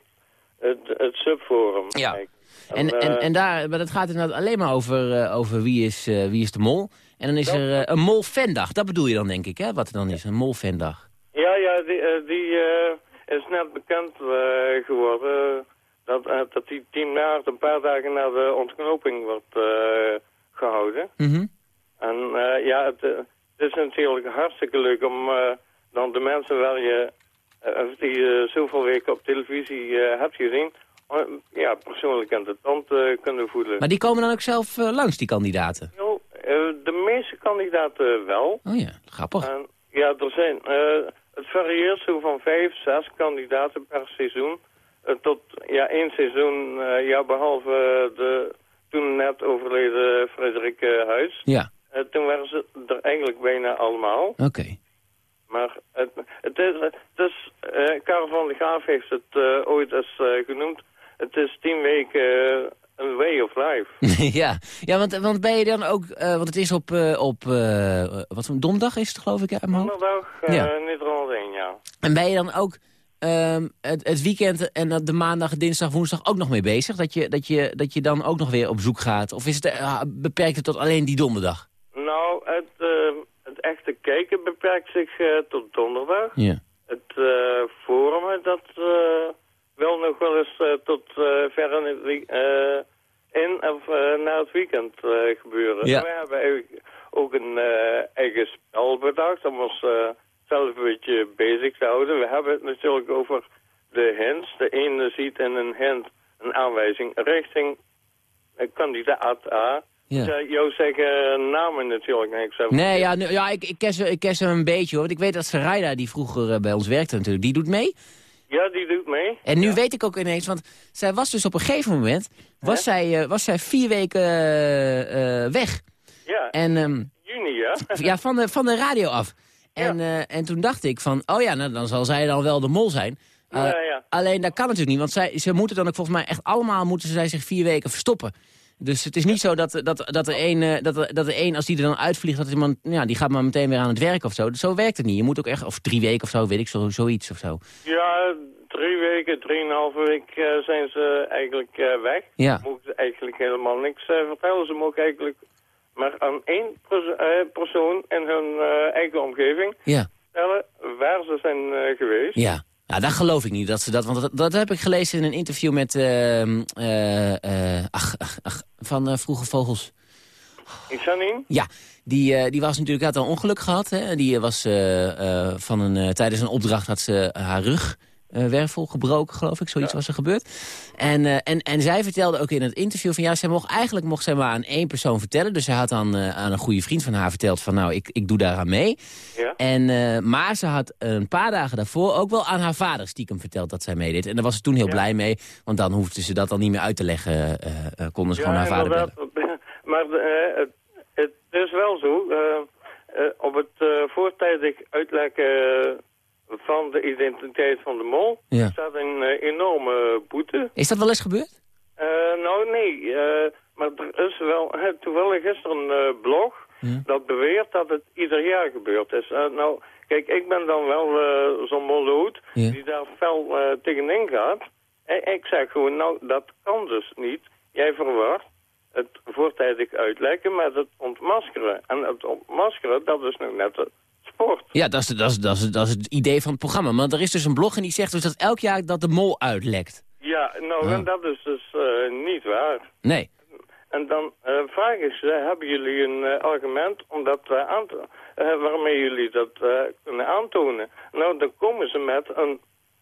het, het subforum. Ja. Kijk. En, eh, en, en daar, maar dat gaat inderdaad alleen maar over, eh, over wie, is, eh, wie is de mol. En dan is er een mol-fandag. Dat bedoel je dan, denk ik, hè? Wat er dan is, een mol-fandag. Ja, ja, die, die is net bekend geworden. Dat, dat die 10 maart, een paar dagen na de ontknoping, wordt eh, gehouden. Mhm. En ja, het, het is natuurlijk hartstikke leuk om dan de mensen waar je, eh, die je zoveel weken op televisie eh, hebt gezien, eh, ja, persoonlijk aan de tand eh, kunnen voelen. Maar die komen dan ook zelf eh, langs, die kandidaten? Eh, de meeste kandidaten wel. Oh ja, grappig. En, ja, er zijn, eh, het varieert zo van vijf, zes kandidaten per seizoen. eh, tot ja, één seizoen, eh, ja, behalve de toen net overleden Frederik eh, Huis. Ja, Eh, toen waren ze er eigenlijk bijna allemaal. oké het, het is, het is eh, Karel van de Graaf heeft het eh, ooit eens eh, genoemd. Het is tien weken eh, een way of life. ja, ja want, want ben je dan ook... want het is op, op wat voor donderdag is het, geloof ik, hoofd? Donderdag, eh Ja. Nederland 1, ja. En ben je dan ook ehm, het, het weekend en de maandag, dinsdag, woensdag ook nog mee bezig? Dat je, dat, je, dat je dan ook nog weer op zoek gaat? Of is het, beperkt het tot alleen die donderdag? Nou, het, eh, het echte kijken beperkt zich tot donderdag. Ja. Het forumen, dat eh, wil nog wel eens eh, tot eh, ver in, het in of na het weekend gebeuren. Ja. We hebben ook een eigen spel bedacht om ons zelf een beetje bezig te houden. We hebben het natuurlijk over de hints. De ene ziet in een hint een aanwijzing richting kandidaat A. Ja. Ja. jou zeggen namen natuurlijk niks. hè. Nee, ja, nu- ja ik, ik, ken ze, ik ken ze een beetje hoor. Want ik weet dat Sarayda, die vroeger eh, bij ons werkte natuurlijk, die doet mee. Ja, die doet mee. En nu weet ik ook ineens, want zij was dus op een gegeven moment, was, zij, eh, was zij vier weken eh, weg. Ja, En ehm, juni, ja. ja, van, de, van de radio af. En, eh, en toen dacht ik van, oh ja, nou, dan zal zij dan wel de mol zijn. Ja, ja. Alleen dat kan natuurlijk niet, want zij, ze moeten dan ook volgens mij echt allemaal moeten zij zich vier weken verstoppen. Dus het is niet zo dat, dat, dat, er één, eh, dat, dat er één, als die er dan uitvliegt, dat iemand, ja, die gaat maar meteen weer aan het werk of zo. Zo werkt het niet. Je moet ook echt, of drie weken of zo, weet ik, zo, zoiets of zo. Ja, drie weken, drieënhalve week eh, zijn ze eigenlijk eh, weg. Ja. Mogen ze eigenlijk helemaal niks vertellen. Ze mogen eigenlijk maar aan één pers- persoon in hun eigen omgeving Ja. vertellen waar ze zijn geweest. Ja. Ja, dat geloof ik niet. Dat ze dat, want dat, dat heb ik gelezen in een interview met, eh, eh, ach, ach, ach, van eh, Vroege Vogels. Niet. Ja, die, eh, die was natuurlijk, had een ongeluk gehad. Hè? Die was eh, van een, tijdens een opdracht had ze haar rug eh, wervel gebroken, geloof ik. Zoiets was er gebeurd. En, eh, en, en zij vertelde ook in het interview van ja, zij mocht, eigenlijk mocht zij maar aan één persoon vertellen. Dus zij had dan eh, aan een goede vriend van haar verteld van nou, ik, ik doe daaraan mee. Ja. En, maar ze had een paar dagen daarvoor ook wel aan haar vader stiekem verteld dat zij meedeed. En daar was ze toen heel Ja. blij mee, want dan hoefde ze dat dan niet meer uit te leggen. konden ze gewoon haar vader bellen. Maar het, het is wel zo. op het voortijdig uitlekken van de identiteit van de mol Ja. staat een eh, enorme boete. Is dat wel eens gebeurd? Eh, nou, nee. eh, maar er is wel... toevallig is er een blog Ja. dat beweert dat het ieder jaar gebeurd is. Nou, kijk, ik ben dan wel zo'n molloot Ja. die daar fel tegenin gaat. En ik zeg gewoon, nou, dat kan dus niet. Jij verwart het voortijdig uitlekken met het ontmaskeren. En het ontmaskeren, dat is nu net het sport. Ja, dat is, dat, is, dat, is, dat is het idee van het programma. Maar er is dus een blog en die zegt dus dat elk jaar dat de mol uitlekt. Ja, nou, Ah. en dat is dus eh, niet waar. Nee. En dan eh, vraag ik ze, hebben jullie een eh, argument om dat, eh, aan te, eh, waarmee jullie dat eh, kunnen aantonen? Nou, dan komen ze met een,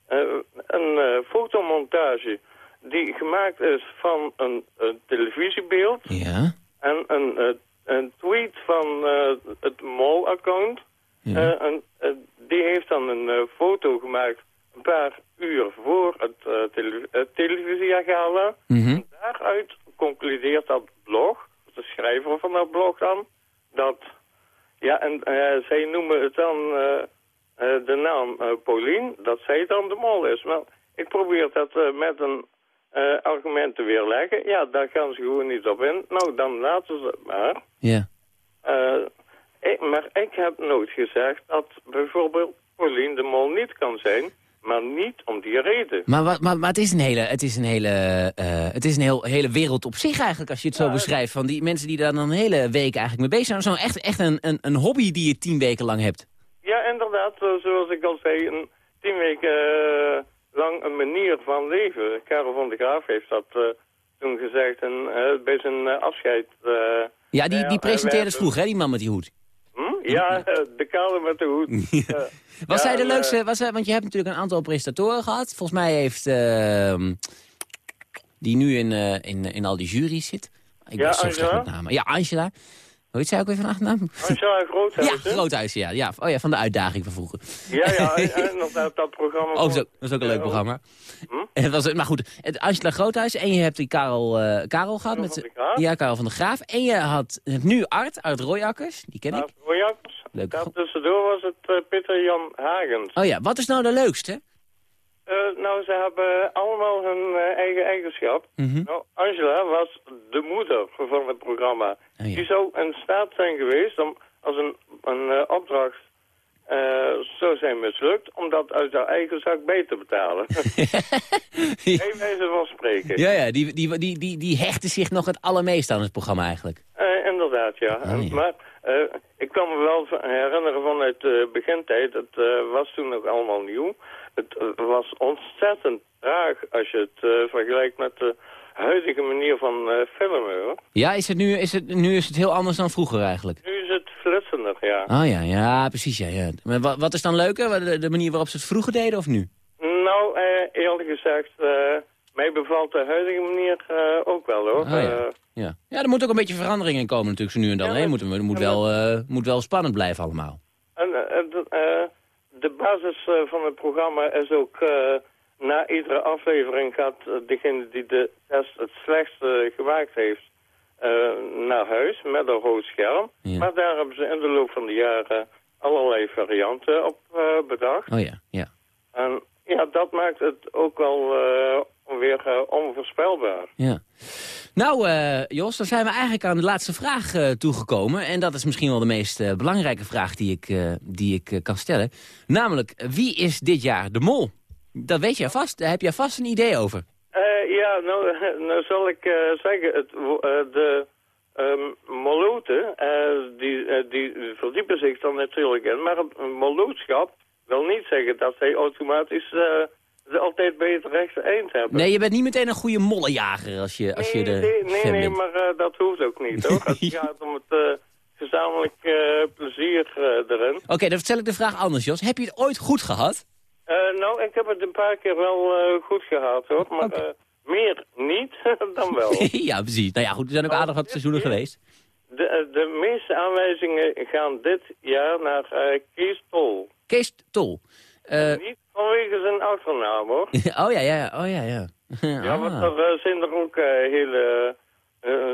eh, een eh, fotomontage die gemaakt is van een, eh, televisiebeeld Ja. en een, eh, een tweet van eh, het MOL-account. Ja. Eh, en, eh, die heeft dan een eh, foto gemaakt een paar uur voor het tele televisiegala. Mhm. En daaruit concludeert dat blog, de schrijver van dat blog dan, dat, ja, en zij noemen het dan de naam Paulien, dat zij dan de mol is. Maar ik probeer dat met een uh, argument te weerleggen. Ja, daar gaan ze gewoon niet op in. Nou, dan laten ze het maar. Ja. Uh, maar ik heb nooit gezegd dat bijvoorbeeld Paulien de mol niet kan zijn. Maar niet om die reden. Maar, maar, maar, maar het is een hele, het is een hele, uh, het is een heel, hele wereld op zich eigenlijk, als je het zo ja, beschrijft. Van die mensen die daar dan een hele week eigenlijk mee bezig zijn. Zo'n echt, echt een, een, een hobby die je tien weken lang hebt. Ja, inderdaad. Zoals ik al zei, een tien weken uh, lang een manier van leven. Karel van der Graaf heeft dat uh, toen gezegd en, bij zijn afscheid. eh, ja, die, die presenteerde het vroeg, hè, die man met die hoed. Ja, de kale met de hoed. Was ja, zij de en, leukste, was zij, want je hebt natuurlijk een aantal presentatoren gehad. Volgens mij heeft, uh, die nu in, uh, in, in al die juries zit. Ik ja, ben zo Angela? met namen. Ja, Angela. Hoe heet zij ook weer van achternaam? Angela Groothuis. Ja, Groothuis, ja. ja. Oh ja, van de uitdaging van vroeger. Ja, ja, en nog dat, dat programma. Oh, zo, dat is ook een leuk programma. Hm? Het was, maar goed, het Angela Groothuis en je hebt die Karel, uh, Karel gehad. Karel met, ja, Karel van der Graaf. En je had nu Art uit Royakkers, die ken ik. Art Royakkers. Leuk. Daartussendoor was het uh, Pieter Jan Hagens. Oh ja, wat is nou de leukste? Uh, nou, ze hebben allemaal hun uh, eigen eigenschap. Mm -hmm. nou, Angela was de moeder van het programma. Oh, ja. Die zou in staat zijn geweest om als een, een uh, opdracht zou zijn mislukt... om dat uit haar eigen zak bij te betalen. ja. Wijze van spreken. Ja, ja die, die, die, die, die hechten zich nog het allermeest aan het programma eigenlijk. inderdaad, ja. Oh, ja. Maar ik kan me wel herinneren vanuit de begintijd... het was toen nog allemaal nieuw... Het was ontzettend traag als je het vergelijkt met de huidige manier van filmen. Hoor. Ja, is het nu, is het, nu is het heel anders dan vroeger eigenlijk? Nu is het flitsender, ja. Oh ja, ja precies. Ja, ja. Maar wat, wat is dan leuker? De, de, manier waarop ze het vroeger deden of nu? Nou, eerlijk gezegd, mij bevalt de huidige manier ook wel hoor. Oh, ja. er moet ook een beetje verandering in komen natuurlijk zo nu en dan. Ja, hè? Moet, moet, moet, wel, eh, moet wel spannend blijven allemaal. En, eh, de, eh, basis eh, van het programma is ook... eh, na iedere aflevering gaat eh, degene die de test het slechtste gemaakt heeft... eh, naar huis met een rood scherm. Ja. Maar daar hebben ze in de loop van de jaren allerlei varianten op eh, bedacht. Oh ja, ja. En ja, dat maakt het ook wel eh, weer eh, onvoorspelbaar. ja. Nou, eh, Jos, dan zijn we eigenlijk aan de laatste vraag toegekomen. En dat is misschien wel de meest belangrijke vraag die ik, die ik kan stellen. Namelijk, wie is dit jaar de mol? Dat weet jij vast, daar heb jij vast een idee over. Ja, nou, nou zal ik zeggen, het, de ehm moloten, die, die verdiepen zich dan natuurlijk in. Maar een molootschap wil niet zeggen dat zij automatisch eh, altijd bij het rechte eind hebben. Nee, je bent niet meteen een goede mollenjager als je, als je nee, de nee, nee, maar eh, dat hoeft ook niet, hoor. Het gaat om het eh, gezamenlijk plezier erin. Oké, dan stel ik de vraag anders, Jos. Heb je het ooit goed gehad? Eh, nou, ik heb het een paar keer wel goed gehad, hoor. Maar meer niet dan wel. ja, precies. Nou ja, goed, er zijn ook aardig wat seizoenen geweest. De, eh, de meeste aanwijzingen gaan dit jaar naar eh Kees Tol. Kees Tol. Eh, Niet vanwege zijn achternaam, hoor. oh ja, ja, ja. Oh ja, ja. Ja, want Ah. er zijn er ook hele,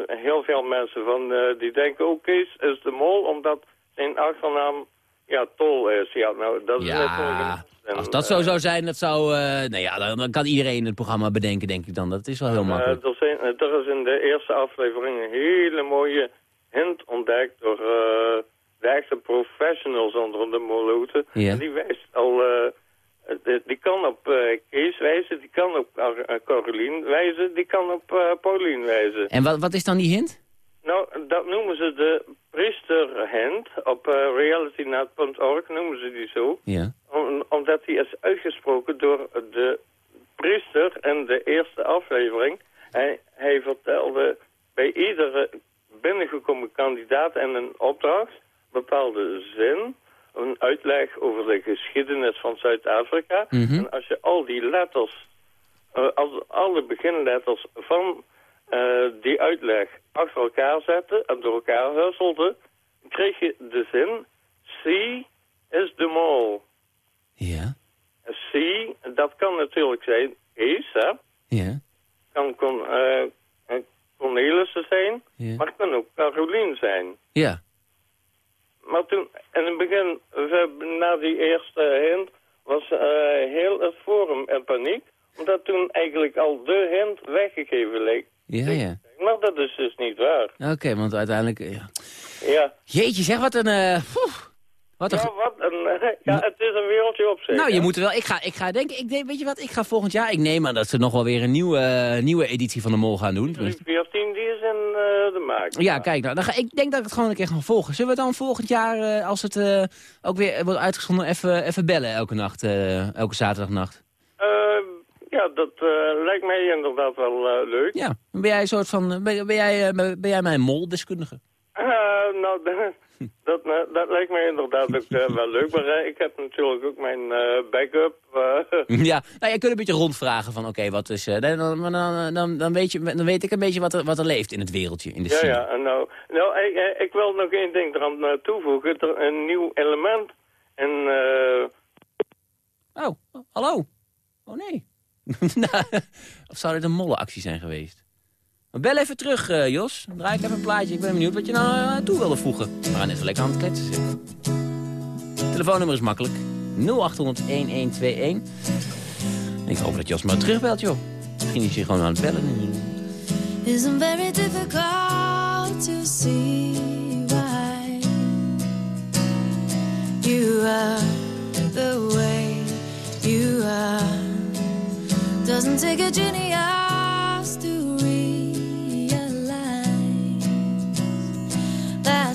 heel veel mensen van die denken... ook Kees is de mol, omdat zijn achternaam ja, Tol is. Ja, nou, dat is Ja, een- als dat zo zou zijn, dat zou... eh, nou ja, dan, dan kan iedereen het programma bedenken, denk ik dan. Dat is wel heel makkelijk. Er, zijn, er is in de eerste aflevering een hele mooie hint ontdekt door eh, de echte professionals onder de moloten. Ja. Die wijst al, eh, die, kan op eh, Kees wijzen, die kan op eh, Carolien wijzen, die kan op eh Paulien wijzen. En wat, wat is dan die hint? Nou, dat noemen ze de priesterhint. Op realitynet.org noemen ze die zo. Ja. Om- omdat die is uitgesproken door de priester in de eerste aflevering. Hij, hij vertelde bij iedere binnengekomen kandidaat en een opdracht bepaalde zin, een uitleg over de geschiedenis van Zuid-Afrika. Mhm. En als je al die letters, eh, als alle beginletters van eh, die uitleg achter elkaar zette en door elkaar husselde, kreeg je de zin, C is the mole. Ja. C, dat kan natuurlijk zijn Kees, hè. Ja. Kan eh, eh, Cornelissen zijn, Ja. maar het kan ook Carolien zijn. Ja. Maar toen, in het begin, na die eerste hint, was eh, heel het forum in paniek. Omdat toen eigenlijk al de hint weggegeven leek. Ja, ja. Maar dat is dus niet waar. Oké, want uiteindelijk... Ja. Ja, Jeetje, zeg, wat een... eh, wat een... ja wat een... ja, het is een wereldje op zich. Nou, je moet er wel. Ik ga, ik ga denken, ik denk, weet je wat, ik ga volgend jaar, ik neem aan dat ze nog wel weer een nieuwe, eh, nieuwe editie van de Mol gaan doen. Die 14, die is in eh, de maak. Ja, kijk, nou, dan ga, ik denk dat ik het gewoon een keer ga volgen. Zullen we dan volgend jaar, eh, als het eh, ook weer wordt uitgezonden, even, even bellen elke nacht, eh, elke zaterdagnacht? Eh, ja, dat eh, lijkt mij inderdaad wel eh, leuk. Ja, ben jij een soort van, eh, ben, ben jij, eh, ben jij mijn moldeskundige? Eh, nou, dat, eh, dat lijkt mij inderdaad ook eh, wel leuk. Maar eh, ik heb natuurlijk ook mijn eh, backup. ja, nou, je kunt een beetje rondvragen van, oké, wat is, dan, dan, dan, dan, weet je, dan weet ik een beetje wat er, wat er leeft in het wereldje, in de ja, scene. ja. Nou, nou ik, ik wil nog één ding eraan toevoegen. Er, een nieuw element. En Oh, hallo. Oh nee. Nou, of zou dit een mollenactie zijn geweest? Bel even terug, eh, Jos. Draai ik even een plaatje. Ik ben benieuwd wat je nou eh, toe wilde voegen. We gaan zo lekker aan het kletsen. Telefoonnummer is makkelijk. 0800-1121. Ik hoop dat Jos maar terugbelt, joh. Misschien is hij gewoon aan het bellen. Isn't very difficult to see why you are the way you are. Doesn't take a genius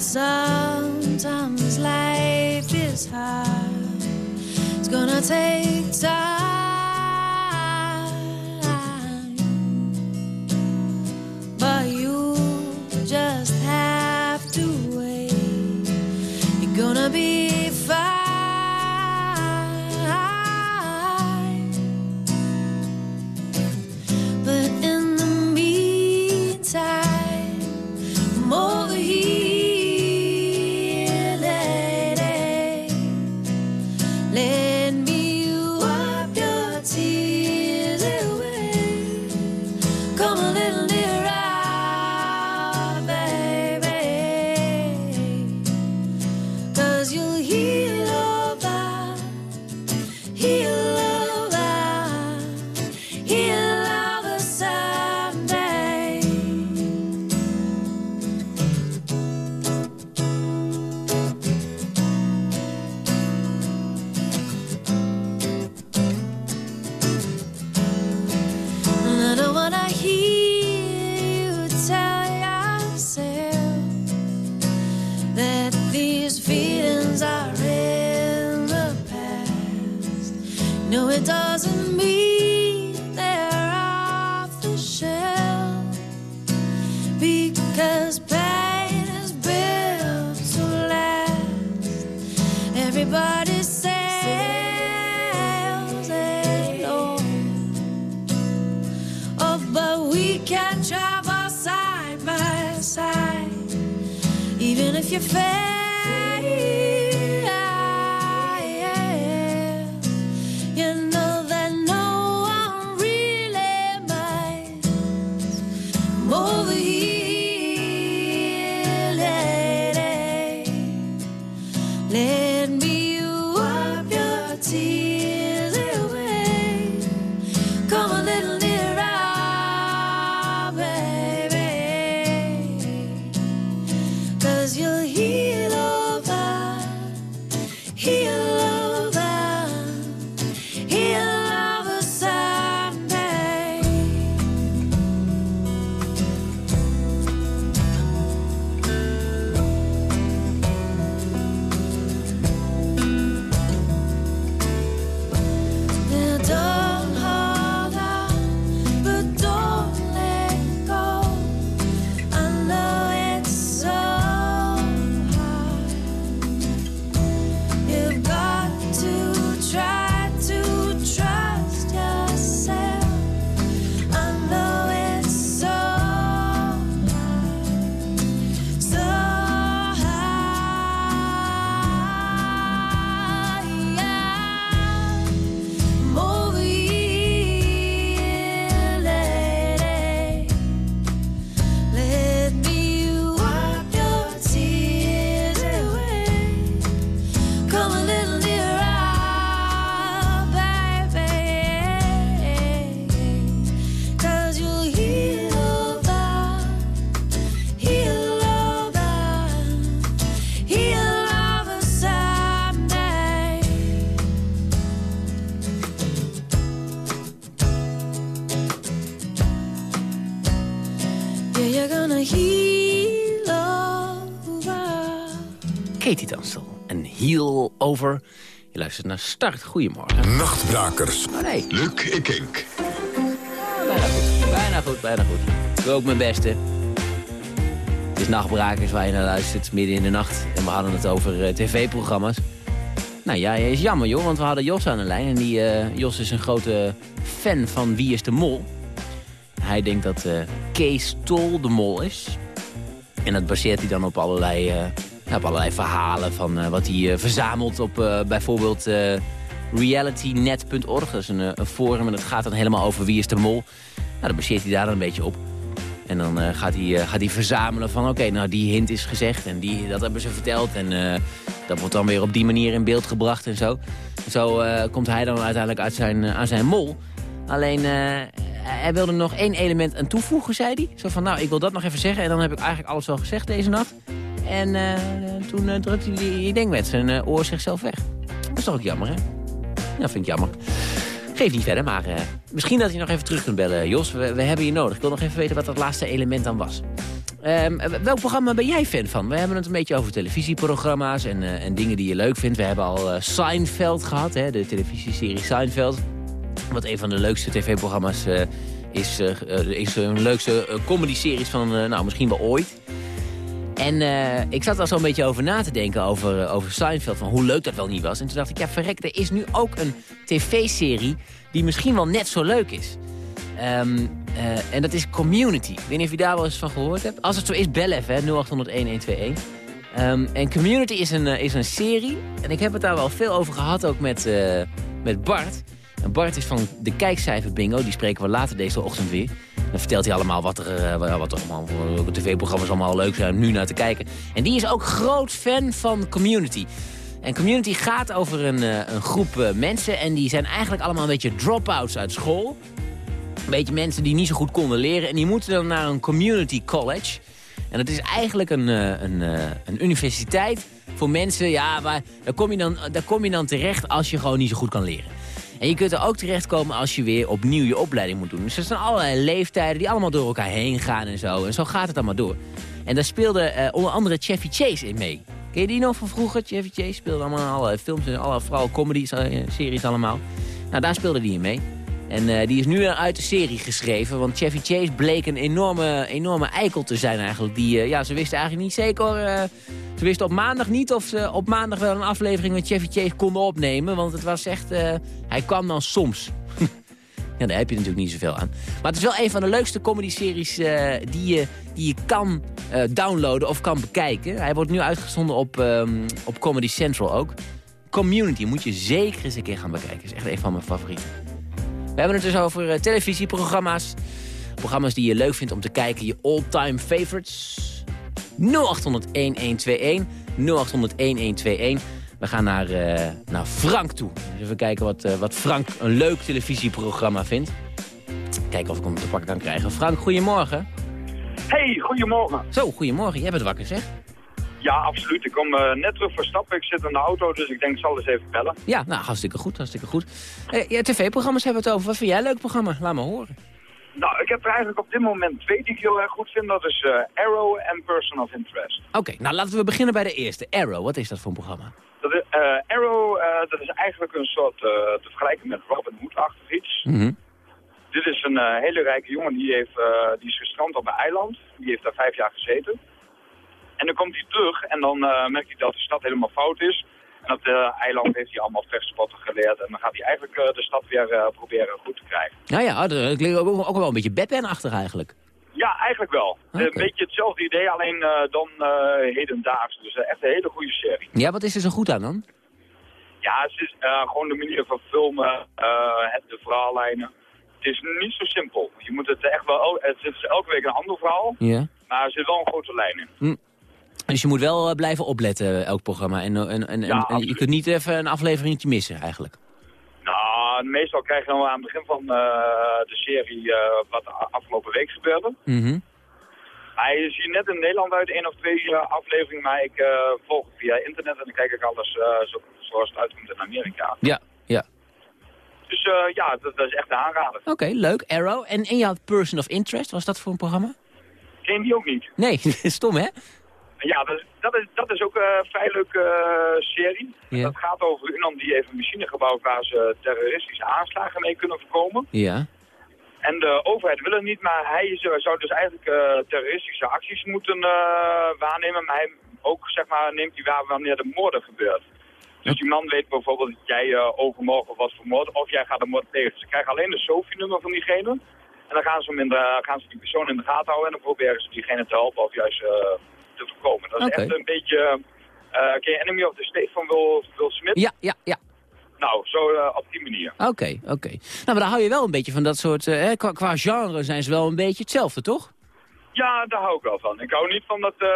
sometimes life is hard. It's gonna take time. Over. Je luistert naar Start. Goedemorgen. Nachtbrakers. Oh nee, Luc Ikink. bijna goed. Bijna goed, bijna goed. Ik doe ook mijn beste. Het is Nachtbrakers waar je naar luistert, midden in de nacht. En we hadden het over eh, tv-programma's. Nou ja, is jammer joh, want we hadden Jos aan de lijn. En die, eh, Jos is een grote fan van Wie is de Mol. Hij denkt dat eh, Kees Tol de mol is. En dat baseert hij dan op allerlei, op allerlei verhalen van eh, wat hij eh, verzamelt op eh, bijvoorbeeld realitynet.org. Dat is een, forum en dat gaat dan helemaal over wie is de mol. Nou, dat baseert hij daar dan een beetje op. En dan gaat, hij, gaat hij verzamelen van oké, nou die hint is gezegd en die, dat hebben ze verteld. En dat wordt dan weer op die manier in beeld gebracht en zo. Zo komt hij dan uiteindelijk uit zijn, aan zijn mol. Alleen, hij wilde nog één element aan toevoegen, zei hij. Zo van, nou, ik wil dat nog even zeggen. En dan heb ik eigenlijk alles wel gezegd deze nacht. En eh, toen uh, drukte hij, ik denk met zijn eh, oor zichzelf weg. Dat is toch ook jammer, hè? Ja, vind ik jammer. Geef niet verder, maar eh, misschien dat je nog even terug kunt bellen. Jos, we, hebben je nodig. Ik wil nog even weten wat dat laatste element dan was. Ehm, welk programma ben jij fan van? We hebben het een beetje over televisieprogramma's en, eh, en dingen die je leuk vindt. We hebben al eh, Seinfeld gehad, hè, de televisieserie Seinfeld. Wat een van de leukste tv-programma's eh, is. eh, eh, is een leukste comedy-series van, eh, nou, misschien wel ooit. En eh, ik zat er zo'n beetje over na te denken over, eh, over Seinfeld, van hoe leuk dat wel niet was. En toen dacht ik, ja verrek, er is nu ook een tv-serie die misschien wel net zo leuk is. Ehm, eh, en dat is Community. Ik weet niet of je daar wel eens van gehoord hebt. Als het zo is, bel even, hè, 0800-1121. Ehm, en Community is een, is een serie. En ik heb het daar wel veel over gehad, ook met, met Bart. En Bart is van de kijkcijfer bingo. Die spreken we later deze ochtend weer. Dan vertelt hij allemaal wat er, eh, wat er allemaal voor tv-programma's allemaal leuk zijn om nu naar te kijken. En die is ook groot fan van Community. En Community gaat over een, eh, een groep eh, mensen. En die zijn eigenlijk allemaal een beetje drop-outs uit school. Een beetje mensen die niet zo goed konden leren. En die moeten dan naar een community college. En dat is eigenlijk een, een, een universiteit voor mensen... Ja, waar, daar, kom je dan, daar kom je dan terecht als je gewoon niet zo goed kan leren. En je kunt er ook terechtkomen als je weer opnieuw je opleiding moet doen. Dus er zijn allerlei leeftijden die allemaal door elkaar heen gaan en zo. En zo gaat het allemaal door. En daar speelde eh, onder andere Chevy Chase in mee. Ken je die nog van vroeger? Chevy Chase speelde allemaal allerlei films en alle, vooral comedy-series allemaal. Nou, daar speelde hij in mee. En eh, die is nu uit de serie geschreven, want Chevy Chase bleek een enorme, enorme eikel te zijn eigenlijk. Die, eh, ja, ze wisten eigenlijk niet zeker, eh, ze wisten op maandag niet of ze op maandag wel een aflevering met Chevy Chase konden opnemen. Want het was echt, hij kwam dan soms. ja, daar heb je natuurlijk niet zoveel aan. Maar het is wel een van de leukste comedy-series die, je, die je kan downloaden of kan bekijken. Hij wordt nu uitgezonden op, ehm, op Comedy Central ook. Community moet je zeker eens een keer gaan bekijken. is echt een van mijn favorieten. We hebben het dus over eh, televisieprogramma's. Programma's die je leuk vindt om te kijken. Je all-time favorites. 0800-1121. 0800-1121. We gaan naar, eh, naar Frank toe. Even kijken wat, eh, wat Frank een leuk televisieprogramma vindt. Kijken of ik hem te pakken kan krijgen. Frank, goedemorgen. Hey, goedemorgen. Zo, goedemorgen. Jij bent wakker, zeg. Ja, absoluut. Ik kom eh, net terug van stappen. Ik zit in de auto, dus ik denk ik zal eens even bellen. Ja, nou, hartstikke goed, hartstikke goed. Eh, ja, TV-programma's hebben we het over. Wat vind jij een leuk programma? Laat me horen. Nou, ik heb er eigenlijk op dit moment twee die ik heel erg goed vind. Dat is eh, Arrow en Person of Interest. Oké, nou laten we beginnen bij de eerste. Arrow, wat is dat voor een programma? Dat is, Arrow, dat is eigenlijk een soort te vergelijken met Robin Hood-achtig iets. Mhm. Dit is een hele rijke jongen, die, heeft, die is gestrand op een eiland. Die heeft daar vijf jaar gezeten. En dan komt hij terug en dan eh, merkt hij dat de stad helemaal fout is. En op het eiland heeft hij allemaal verspotten geleerd. En dan gaat hij eigenlijk eh, de stad weer eh, proberen goed te krijgen. Nou ja, dat klinkt ook, ook wel een beetje Batman-achtig eigenlijk. Ja, eigenlijk wel. Een beetje hetzelfde idee, alleen eh, dan eh, hedendaags. Dus eh, echt een hele goede serie. Ja, wat is er zo goed aan dan? Ja, het is eh, gewoon de manier van filmen, eh, het, de verhaallijnen. Het is niet zo simpel. Je moet het echt wel, el- het is elke week een ander verhaal, Ja. maar er zit wel een grote lijn in. Dus je moet wel eh, blijven opletten, elk programma. En, en, en, Ja, en- je kunt niet even een afleveringetje missen eigenlijk. Nou, meestal krijg je dan aan het begin van eh, de serie eh, wat de afgelopen week gebeurde. Mhm. Maar je ziet net in Nederland uit één of twee eh, afleveringen, maar ik eh, volg het via internet en dan kijk ik alles eh, zo, zoals het uitkomt in Amerika. Ja, ja. Dus eh, ja, dat, dat is echt een aanrader. Oké, leuk. Arrow. En, en je had Person of Interest. Was dat voor een programma? Ken die ook niet? Nee, stom hè? Ja, dat, is- dat, is, dat is ook eh, een vrij leuke eh, serie. Ja. Dat gaat over iemand die heeft een machine gebouwd waar ze terroristische aanslagen mee kunnen voorkomen. Ja. En de overheid wil het niet, maar hij zou zou dus eigenlijk eh, terroristische acties moeten eh, waarnemen. Maar hij ook, zeg maar, neemt hij waar wanneer de moorden gebeurt. Dus die man weet bijvoorbeeld dat jij eh, overmorgen was vermoord of jij gaat de moord tegen. Ze krijgen alleen de SOFI-nummer van diegene. En dan gaan ze, hem in de, gaan ze die persoon in de gaten houden en dan proberen ze diegene te helpen of juist eh, te voorkomen. Dat is echt een beetje... eh ken je Enemy of the State van Will, Will Smith? Ja, ja, ja. Nou, zo eh, op die manier. Oké, oké. Nou, maar dan hou je wel een beetje van dat soort... qua, qua genre zijn ze wel een beetje hetzelfde, toch? Ja, daar hou ik wel van. Ik hou niet van dat eh,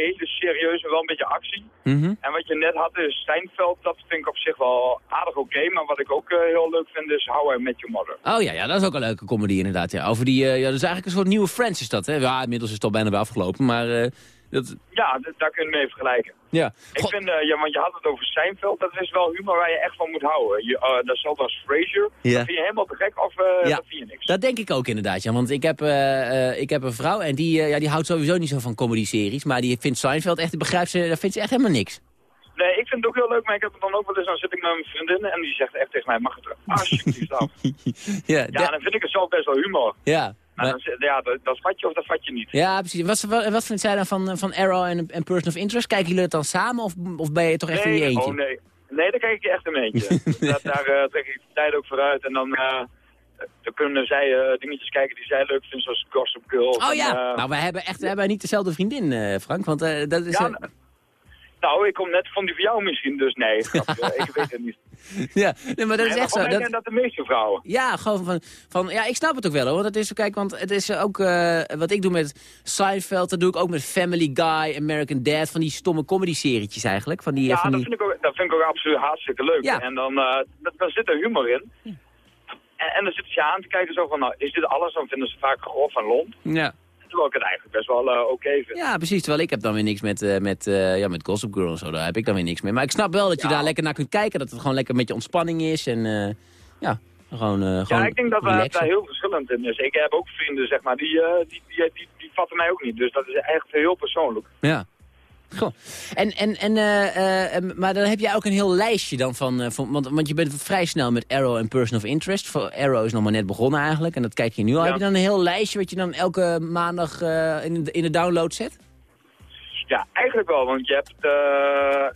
hele serieuze, wel een beetje actie. Mhm. En wat je net had is Seinfeld, dat vind ik op zich wel aardig oké. maar wat ik ook eh, heel leuk vind is How I Met Your Mother. Oh ja, ja, dat is ook een leuke comedy inderdaad. Ja. Over die, eh, ja, dat is eigenlijk een soort nieuwe Friends is dat, hè? Ja, inmiddels is het al bijna weer afgelopen, maar... dat, Ja, daar kun je mee vergelijken. ja. Ik vind, eh, ja, want je had het over Seinfeld, dat is wel humor waar je echt van moet houden. Je, eh, dat is als Frasier. Ja. Dat vind je helemaal te gek of eh Ja. dat vind je niks? dat denk ik ook inderdaad, ja. Want ik heb, ik heb een vrouw en die, ja, die houdt sowieso niet zo van comedy-series. Maar die vindt Seinfeld echt, begrijpt ze, dat vindt ze echt helemaal niks. Nee, ik vind het ook heel leuk, maar ik heb het dan ook wel eens, dan zit ik met mijn vriendin en die zegt echt tegen mij, mag het er alsjeblieft af? ja, Ja, da- dan vind ik het zelf best wel humor. ja. Maar maar- dan, ja, dat, vat je of dat vat je niet. ja, precies. Wat, wat, wat vindt zij dan van, van Arrow en, en Person of Interest? Kijken jullie het dan samen of, of ben je toch echt in je Nee, eentje? oh nee. Nee, daar kijk ik echt een eentje. dat, daar eh, trek ik de tijd ook vooruit. En dan, eh, dan kunnen zij eh, dingetjes kijken die zij leuk vinden, zoals Gossip Girl. Oh en, ja, eh, nou we hebben echt we hebben niet dezelfde vriendin, eh, Frank. Want eh, dat is... ja, eh, nou, ik kom net van die van jou misschien, dus nee. grapje, ik weet het niet. ja, nee, maar dat is echt zo. Dat, dat de meeste vrouwen. ja, gewoon van, van... Ja, ik snap het ook wel hoor. Want het is, kijk, want het is ook... eh, wat ik doe met Seinfeld, dat doe ik ook met Family Guy, American Dad. Van die stomme comedy-serietjes eigenlijk. Van die, Ja, van dat die... vind, ik ook, dat vind ik ook absoluut hartstikke leuk. Ja. En dan eh, dat- daar zit er humor in. En, en dan zitten ze aan te kijken zo van, nou, is dit alles? Dan vinden ze vaak grof en lomp. Ja. Terwijl ik het eigenlijk best wel eh, oké vind. ja, precies. Terwijl ik heb dan weer niks met, eh, met, eh, ja, met Gossip Girl en zo. Daar heb ik dan weer niks mee. Maar ik snap wel dat je Ja. daar lekker naar kunt kijken. Dat het gewoon lekker met je ontspanning is. En ja, gewoon, eh gewoon Ja, ik denk dat we relaxen. daar heel verschillend in is. Ik heb ook vrienden, zeg maar, die, eh, die, die, die, die vatten mij ook niet. Dus dat is echt heel persoonlijk. Ja. Goh. En, en, en, eh, eh, maar dan heb jij ook een heel lijstje dan van... eh, van want, want je bent vrij snel met Arrow en Person of Interest. Arrow is nog maar net begonnen eigenlijk. En dat kijk je nu al. Ja. Heb je dan een heel lijstje wat je dan elke maandag in, de, in de download zet? Ja, eigenlijk wel, want je hebt,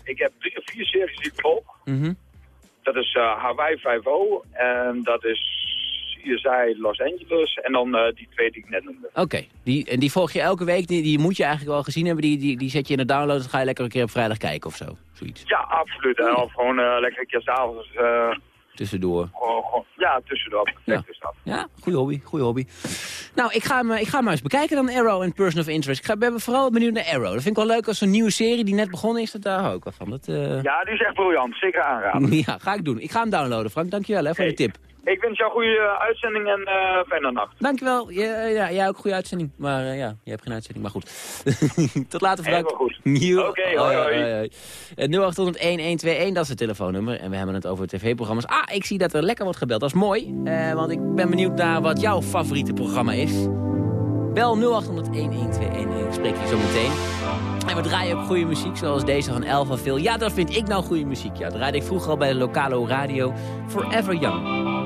ik heb drie of vier series die ik volg. Mhm. Dat is Hawaii 5.0 en dat is CSI Los Angeles en dan eh, die twee die ik net noemde. Oké, die, en die volg je elke week. Die, die moet je eigenlijk wel gezien hebben. Die, die, die zet je in de download. Dan ga je lekker een keer op vrijdag kijken of zo. Zoiets. Ja, absoluut. Of gewoon eh, lekker een keer s'avonds, eh Tussendoor. ja, tussendoor. Ja. Ja, goede hobby, goede hobby. Nou, ik ga, hem, ik ga hem maar eens bekijken dan Arrow en Person of Interest. Ik ga, ben vooral benieuwd naar Arrow. Dat vind ik wel leuk als een nieuwe serie die net begonnen is. Dat, daar hou ik wel van. Dat, Ja, die is echt briljant. Zeker aanraden. ja, ga ik doen. Ik ga hem downloaden, Frank. Dankjewel hè, voor de tip. Ik wens jou een goede eh, uitzending en eh fijne nacht. Dankjewel. Ja, ja, jij ook een goede uitzending. Maar eh, ja, je hebt geen uitzending, maar goed. Tot later. Helemaal. Jo. Oké, hoi, hoi. Eh, 0800-1121, dat is het telefoonnummer. En we hebben het over tv-programma's. Ah, ik zie dat er lekker wordt gebeld. Dat is mooi. Eh, want ik ben benieuwd naar wat jouw favoriete programma is. Bel 0800-1121 en ik spreek je zo meteen. En we draaien ook goede muziek, zoals deze van Elva Phil. Ja, dat vind ik nou goede muziek. Ja, dat draaide ik vroeger al bij de lokale radio. Forever Young.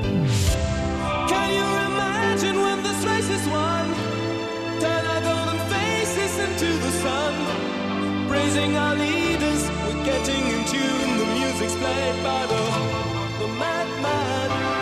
Getting in tune. The music's played by the, the madman.